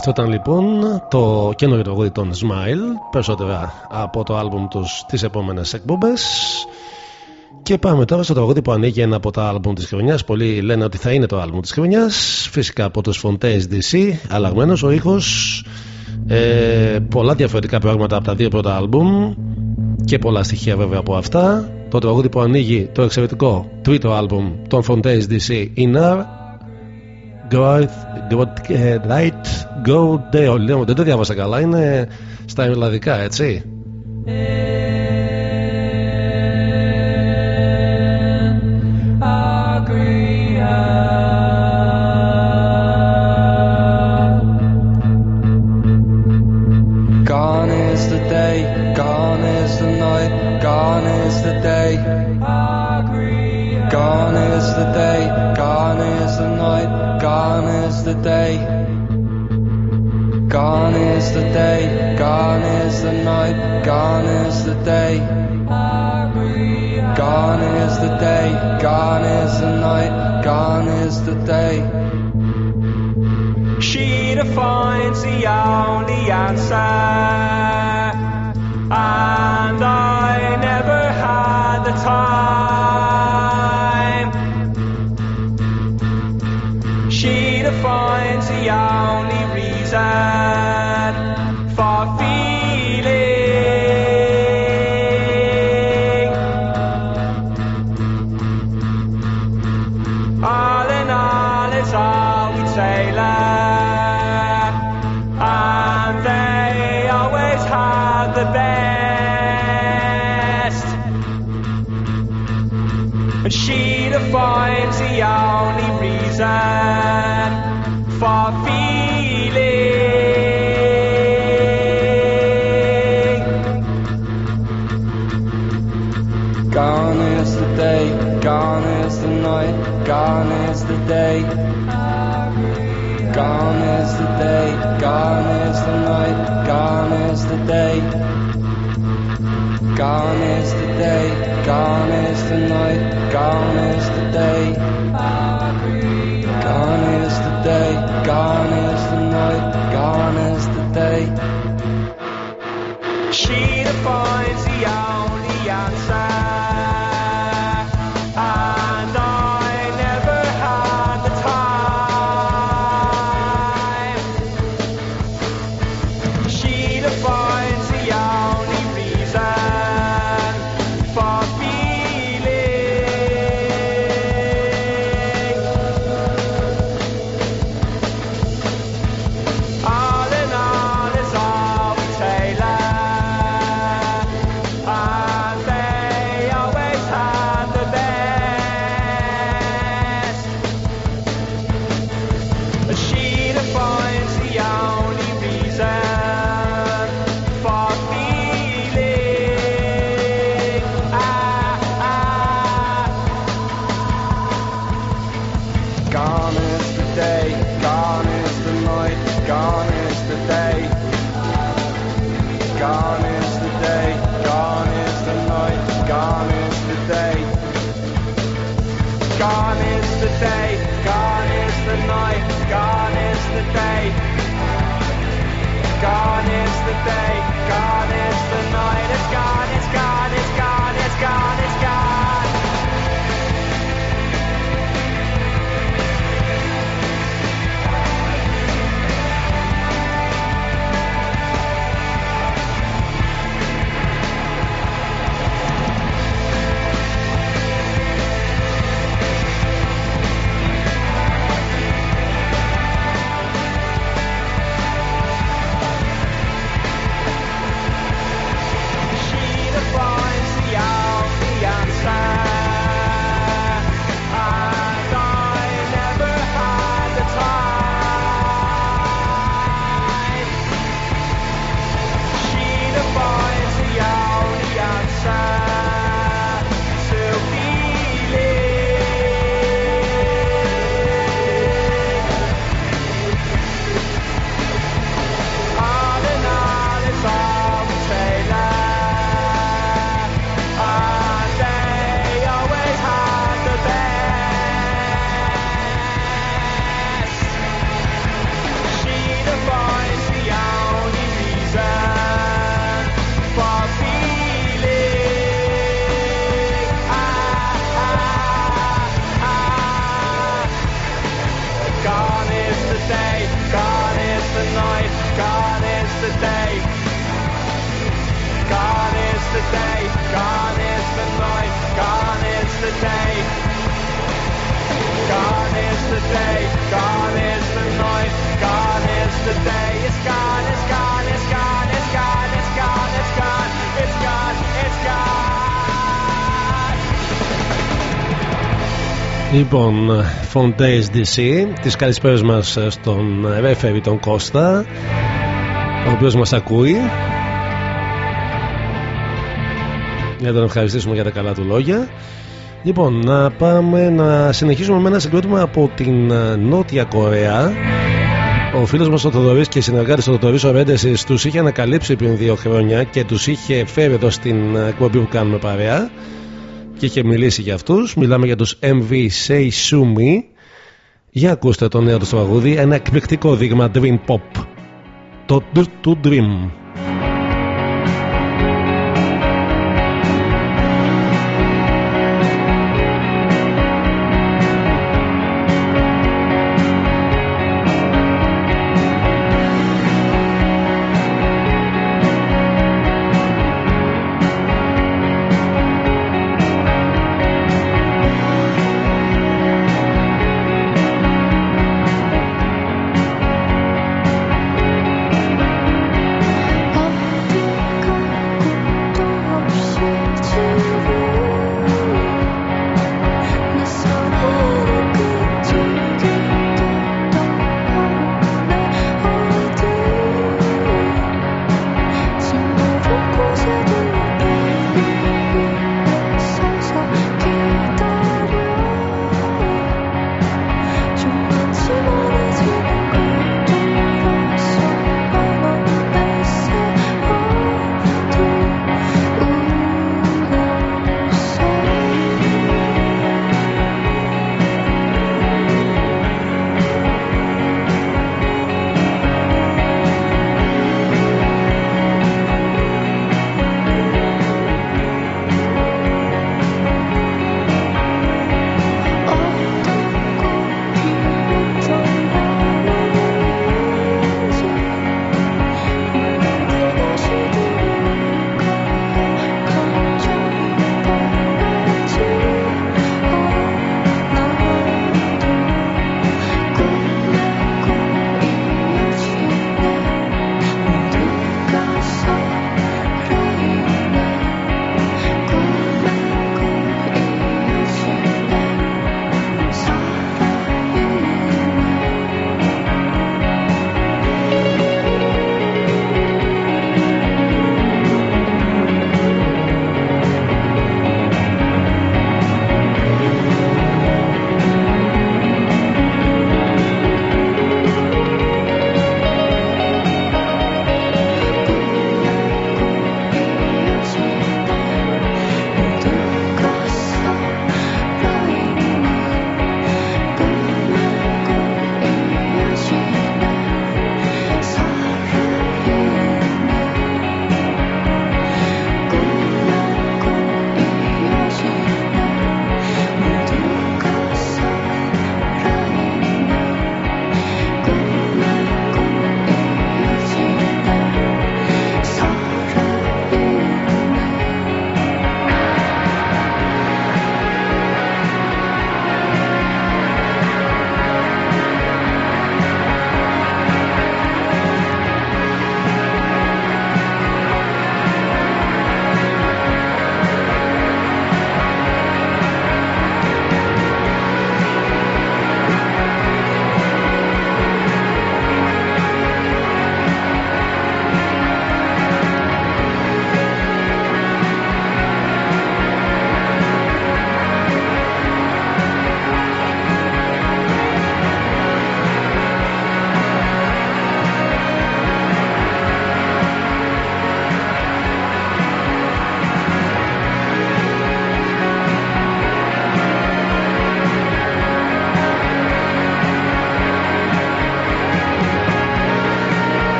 Αυτό ήταν λοιπόν το καινούριο τραγούδι των Smile, περισσότερα από το άλμπουμ τους τις επόμενες εκπομπές. Και πάμε τώρα στο τραγούδι που ανοίγει ένα από τα άλμπουμ της χρονιάς. Πολλοί λένε ότι θα είναι το άλμπουμ της χρονιάς. Φυσικά από τους Fontaines DC, αλλαγμένος ο ήχος. Ε, πολλά διαφορετικά πράγματα από τα δύο πρώτα άλμπουμ και πολλά στοιχεία βέβαια από αυτά. Το τραγούδι που ανοίγει το εξαιρετικό τρίτο άλμπουμ των Fontaines DC, Inner God, God, ε, Light Go Day. Λέω, δεν το διάβασα καλά, είναι στα ελλαδικά, έτσι. Λοιπόν, Fontaines DC, τις καλησπέρες μας στον ρέφερη τον Κώστα, ο οποίος μας ακούει. Για να τον ευχαριστήσουμε για τα καλά του λόγια. Λοιπόν, να πάμε να συνεχίσουμε με ένα συγκρότημα από την ε, Νότια Κορέα. Ο φίλος μας ο Θοδωρής και συνεργάτης ο Θοδωρής ο Ρέντεση τους είχε ανακαλύψει πριν δύο χρόνια και τους είχε φέρει εδώ στην ε, εκπομπή που κάνουμε παρέα και είχε μιλήσει για αυτούς. Μιλάμε για τους MV Say Sumi. Για ακούστε το νέο τους τραγούδι, ένα εκπληκτικό δείγμα Dream Pop. Το To Dream.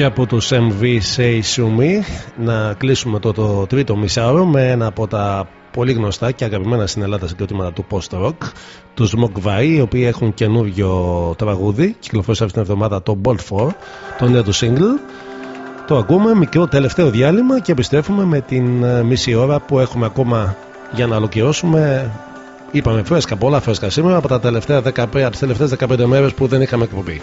Και από τους MV Say Sumi να κλείσουμε το, το τρίτο μισάωρο με ένα από τα πολύ γνωστά και αγαπημένα στην Ελλάδα συγκροτήματα του post rock τους Smog οι οποίοι έχουν καινούριο τραγούδι κυκλοφόρησε αυτήν την εβδομάδα το Bolt 4 το νέο του single. Το ακούμε μικρό τελευταίο διάλειμμα και επιστρέφουμε με την ε, μισή ώρα που έχουμε ακόμα για να ολοκληρώσουμε. Είπαμε φρέσκα, πολλά φρέσκα σήμερα από, τα τελευταία 15, από τις τελευταίες 15 μέρες που δεν είχαμε εκπομπή.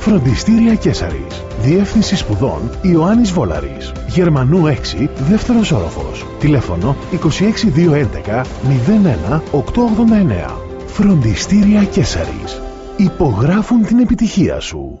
Φροντιστήρια Κέσαρης. Διεύθυνση σπουδών Ιωάννης Βόλαρης. Γερμανού 6, δεύτερος όροφος. Τηλέφωνο 26211 01 889. Φροντιστήρια Κέσαρης. Υπογράφουν την επιτυχία σου.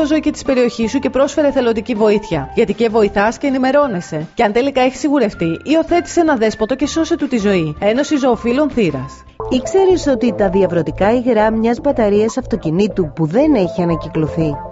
φιλοζωική της περιοχής σου και πρόσφερε θελοντική βοήθεια. Γιατί και βοηθάς και ενημερώνεσαι. Και αν τελικά έχεις σιγουρευτεί, υιοθέτησε ένα δέσποτο και σώσε του τη ζωή. Ένωση Ζωοφίλων Θήρα. Ήξερες ότι τα διαβρωτικά υγρά μιας μπαταρίας αυτοκινήτου που δεν έχει ανακυκλωθεί;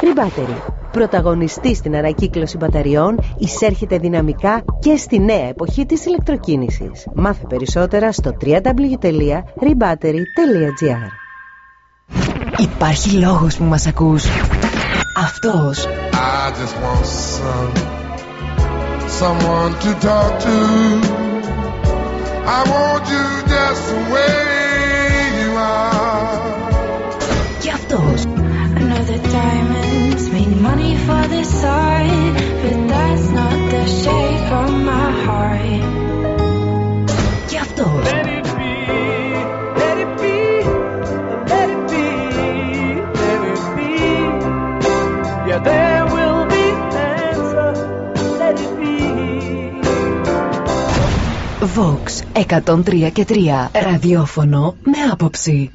Rebattery. Πρωταγωνιστή στην ανακύκλωση μπαταριών, εισέρχεται δυναμικά και στη νέα εποχή της ηλεκτροκίνησης. Μάθε περισσότερα στο www.rebattery.gr Υπάρχει λόγος που μας ακούς. Αυτός. I just want some, someone to talk to. I want you just the way you are. Και αυτός. I know that diamonds make money for this art, but that's not the shade from my heart. Και αυτός. Let it be, let it be, let it be, let it be. Yeah, there will be answer. Let it be. Vox 103 και 3 ραδιόφωνο με άποψη.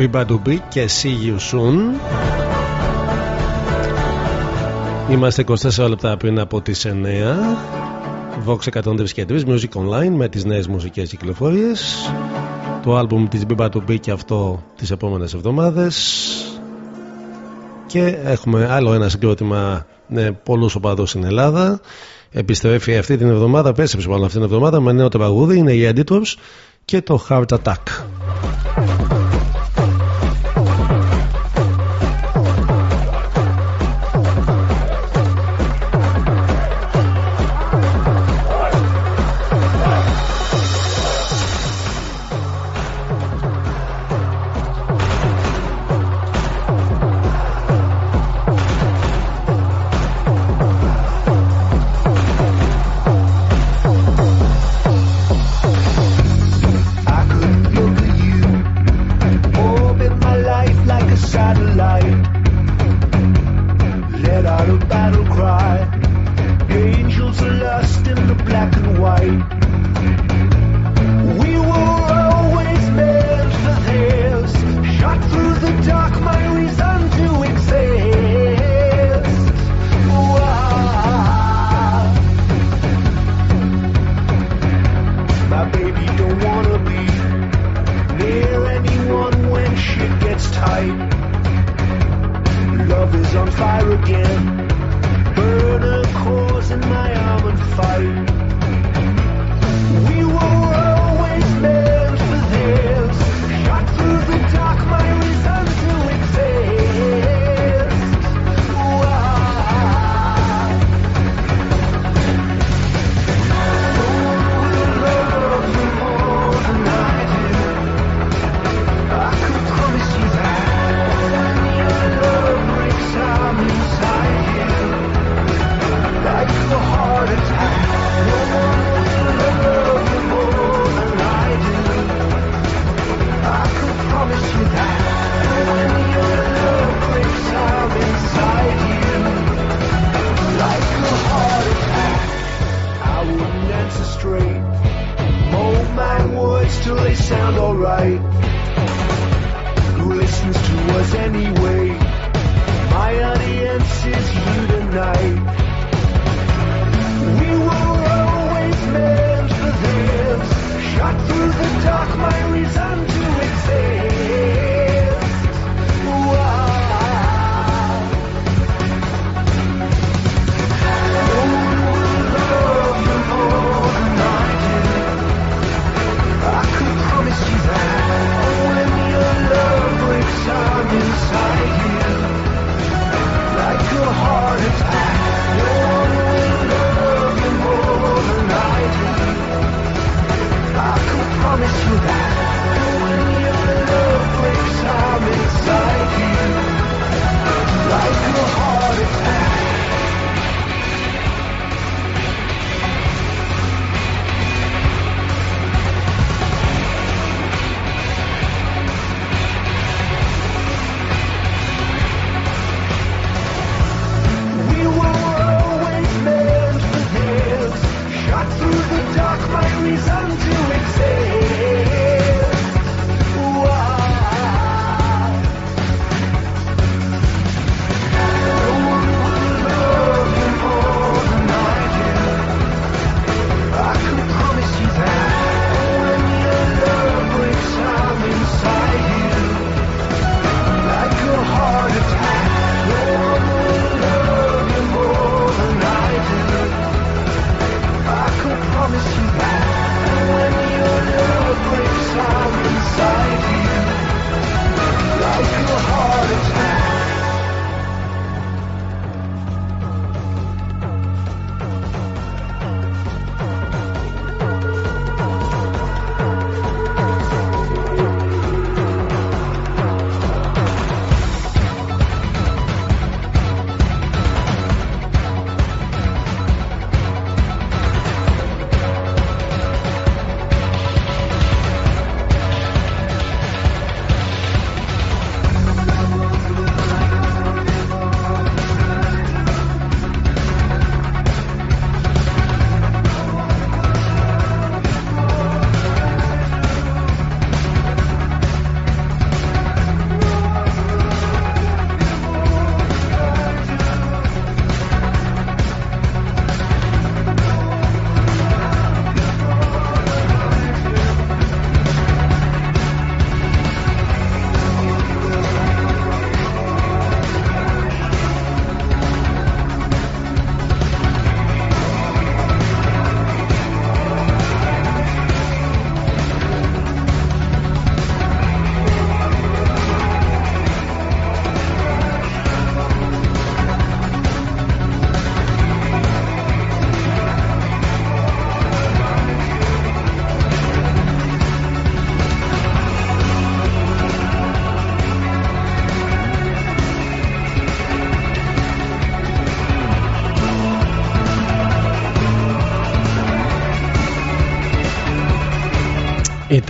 Μπίμπα Ντουμπί και See You Soon. Είμαστε 24 λεπτά πριν από τις 9. Vox 103 και 3 Music Online με τις νέες μουσικές κυκλοφορίες. Το άλμπουμ της Μπίμπα Ντουμπί και αυτό τις επόμενες εβδομάδες Και έχουμε άλλο ένα συγκρότημα με πολλούς οπαδούς στην Ελλάδα. Επιστρέφει αυτή την εβδομάδα, πέστρεψε μάλλον αυτή την εβδομάδα με νέο τραγούδι. Είναι οι Editors και το Heart Attack.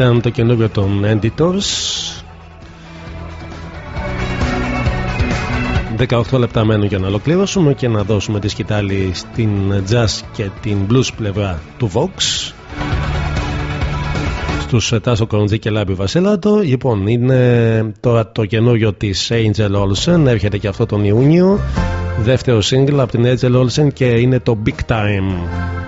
Ήταν το καινούριο των Editors. 18 λεπτά μένουν για να ολοκληρώσουμε και να δώσουμε τη σκητάλη στην jazz και την blues πλευρά του Vox. Στους Τάσο Κοροντζή και Λάμπη Βασίλατο. Λοιπόν είναι τώρα το καινούριο της Angel Olsen. Έρχεται και αυτό τον Ιούνιο. Δεύτερο single από την Angel Olsen και είναι το Big Time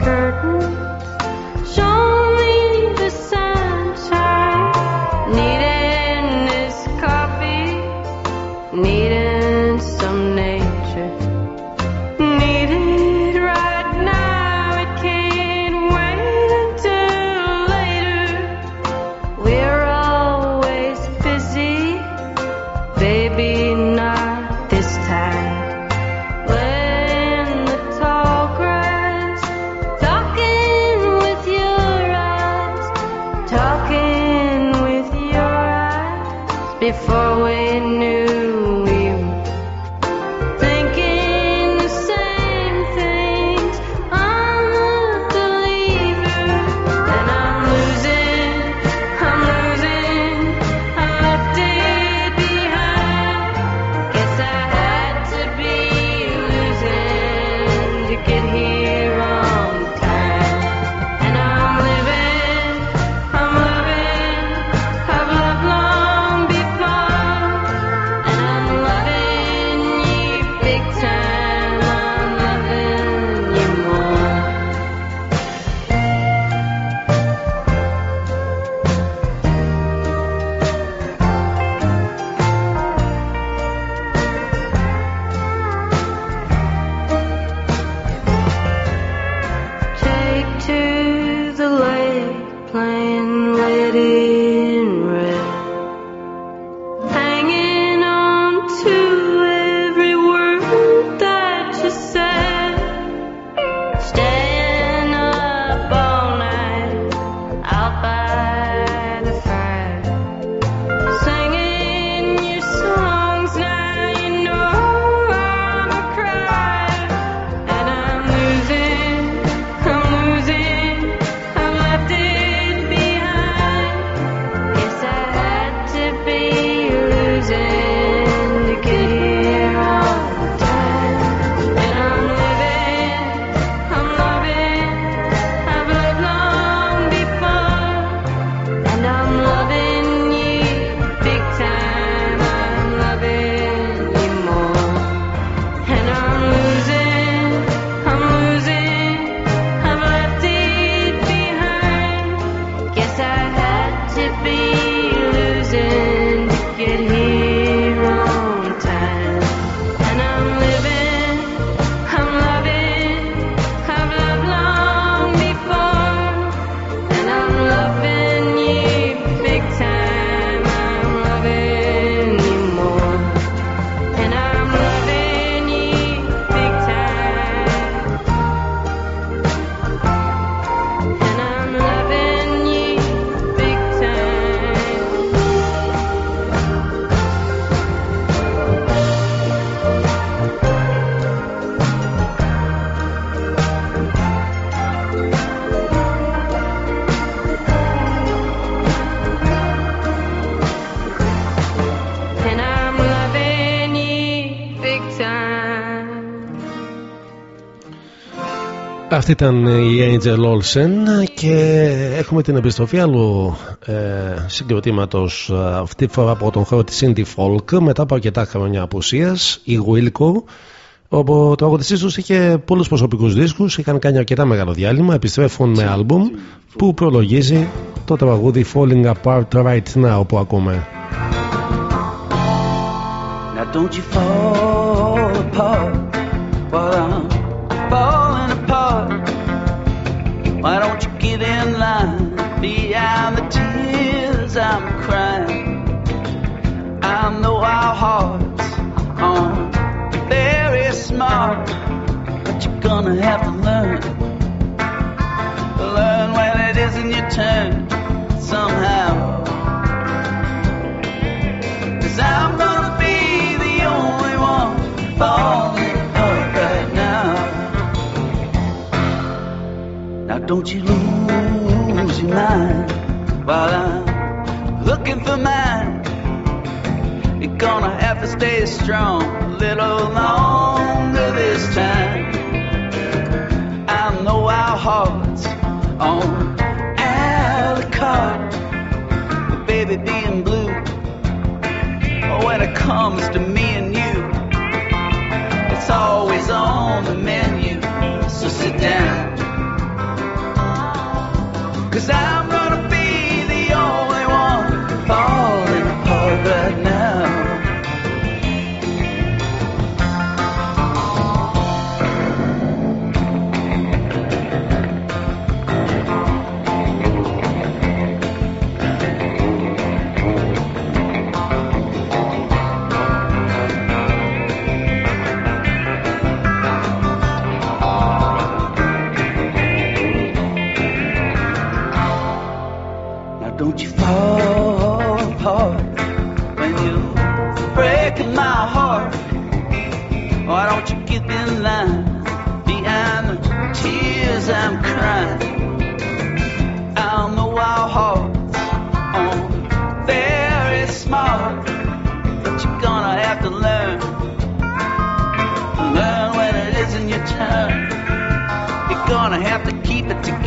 curtain, Αυτή ήταν η Angel Olsen και έχουμε την επιστροφή άλλου ε, συγκροτήματος ε, αυτή τη φορά από τον χώρο της Indie Folk μετά από αρκετά χρόνια απουσίας η Wilco όπου το αγωνιστής τους είχε πολλούς προσωπικούς δίσκους είχαν κάνει αρκετά μεγάλο διάλειμμα επιστρέφουν με άλμπουμ που προλογίζει το τραγούδι Falling Apart Right Now που ακούμε. Now don't you fall apart while I'm Why don't you get in line behind the tears I'm crying? I know our hearts aren't very smart, but you're gonna have to learn. Learn when it isn't your turn somehow. Cause I'm gonna Don't you lose your mind while I'm looking for mine. You're gonna have to stay strong a little longer this time. I know our hearts on a carte, but baby being blue. When it comes to me and you, it's always on the menu. Cause I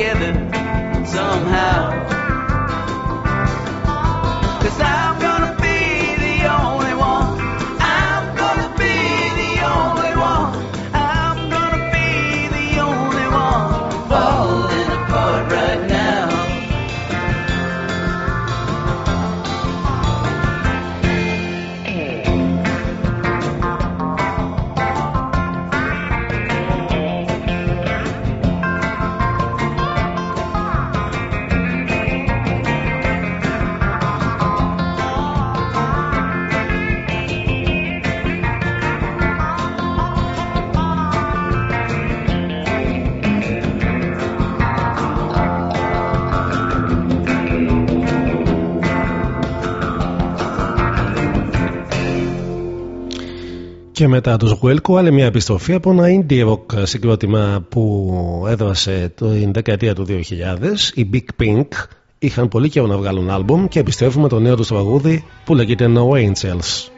together somehow. Και μετά τους Γουέλκο άλλη μια επιστροφή από ένα indie rock συγκρότημα που έδρασε την δεκαετία του 2000 οι Big Pink. Είχαν πολύ καιρό να βγάλουν άλμπουμ και επιστρέφουμε το νέο τους τραγούδι που λέγεται No Angels.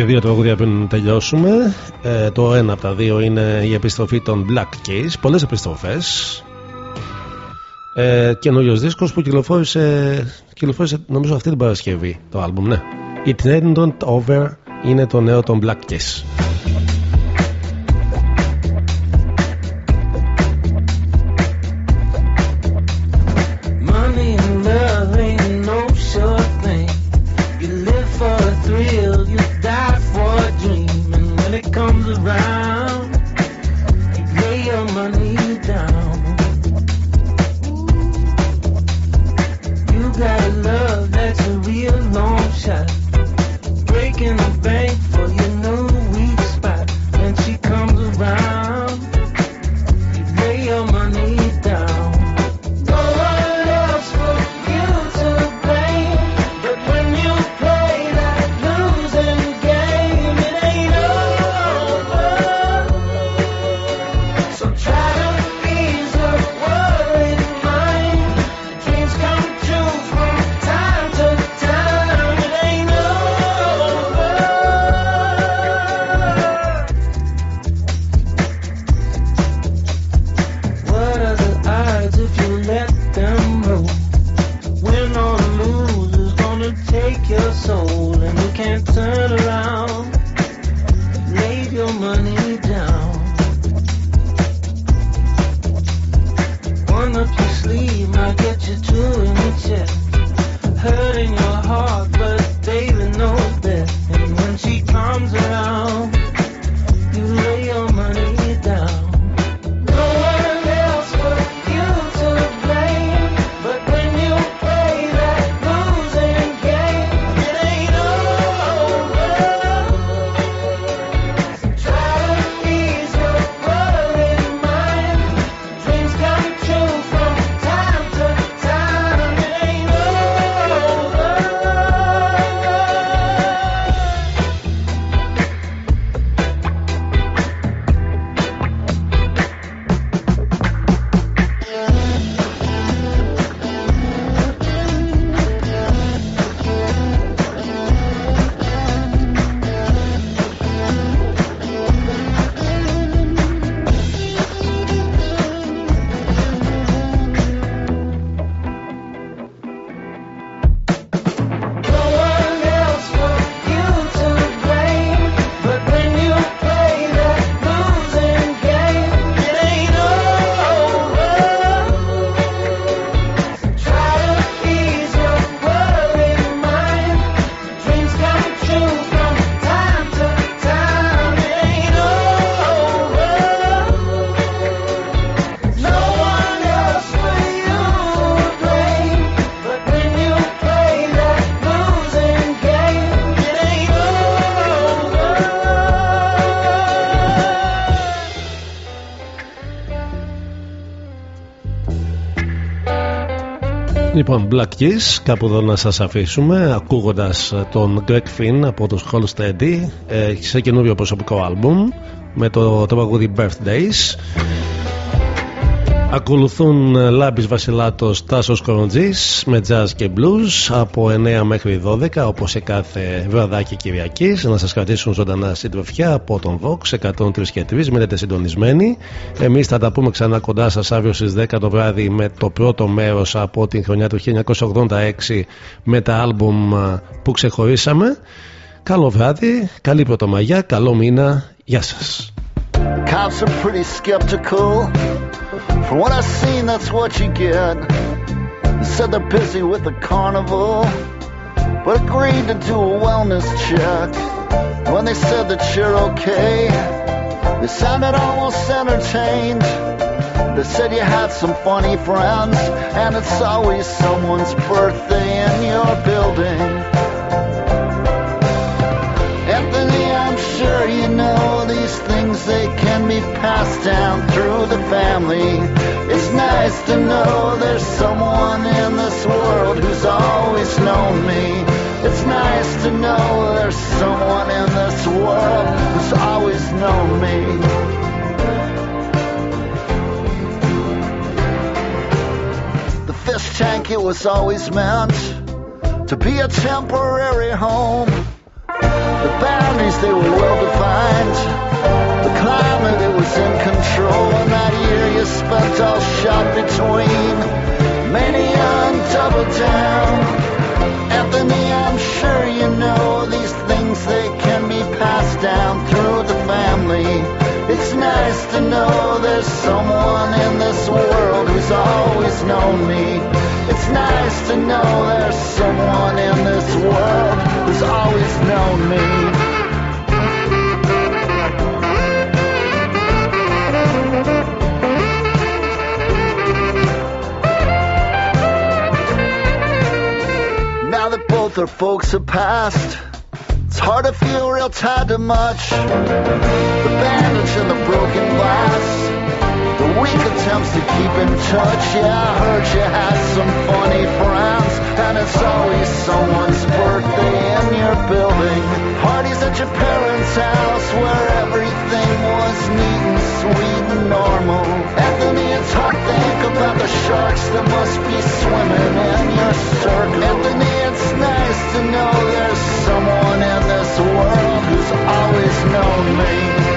Και δύο τραγούδια πριν τελειώσουμε. Ε, το ένα από τα δύο είναι η επιστροφή των Black Keys. Πολλές επιστροφές. Ε, Καινούριο δίσκος που κυκλοφόρησε, κυκλοφόρησε νομίζω αυτή την Παρασκευή το album, ναι. It Ain't Over είναι το νέο των Black Keys. Λοιπόν, Black Keys, κάπου εδώ να σας αφήσουμε ακούγοντας τον Greg Finn από τους Hall Steady ε, σε καινούριο προσωπικό άλμπουμ με το τραγούδι Birthdays Ακολουθούν ε, Λάμπης Βασιλάτος Τάσος Κοροντζής με jazz και blues από 9 μέχρι 12 όπως σε κάθε βραδάκι Κυριακής. Να σας κρατήσουν ζωντανά συντροφιά από τον Vox 103 και 3 μείνετε συντονισμένοι. Εμείς θα τα πούμε ξανά κοντά σας αύριο στις 10 το βράδυ με το πρώτο μέρος από την χρονιά του 1986 με τα άλμπουμ ε, που ξεχωρίσαμε. Καλό βράδυ, καλή πρωτομαγιά, καλό μήνα, γεια σας. Cops are pretty skeptical. From what I've seen, that's what you get. They said they're busy with the carnival, but agreed to do a wellness check. When they said that you're okay, they sounded almost entertained. They said you had some funny friends, and it's always someone's birthday in your building. Anthony, I'm sure you know these they can be passed down through the family. It's nice to know there's someone in this world who's always known me. It's nice to know there's someone in this world who's always known me. The fish tank, it was always meant to be a temporary home. The boundaries, they were well defined. Was in that year you spent all shot between mania and double down. Anthony, I'm sure you know these things, they can be passed down through the family. It's nice to know there's someone in this world who's always known me. It's nice to know there's someone in this world who's always known me. Now that both our folks have passed, it's hard to feel real tied to much. The bandage and the broken glass, weak attempts to keep in touch. Yeah, I heard you had some funny friends, and it's always someone's birthday in your building. Parties at your parents' house where everything was neat and sweet and normal. Anthony and Todd think about the sharks that must be swimming in your circle. Anthony, it's nice to know there's someone in this world who's always known me.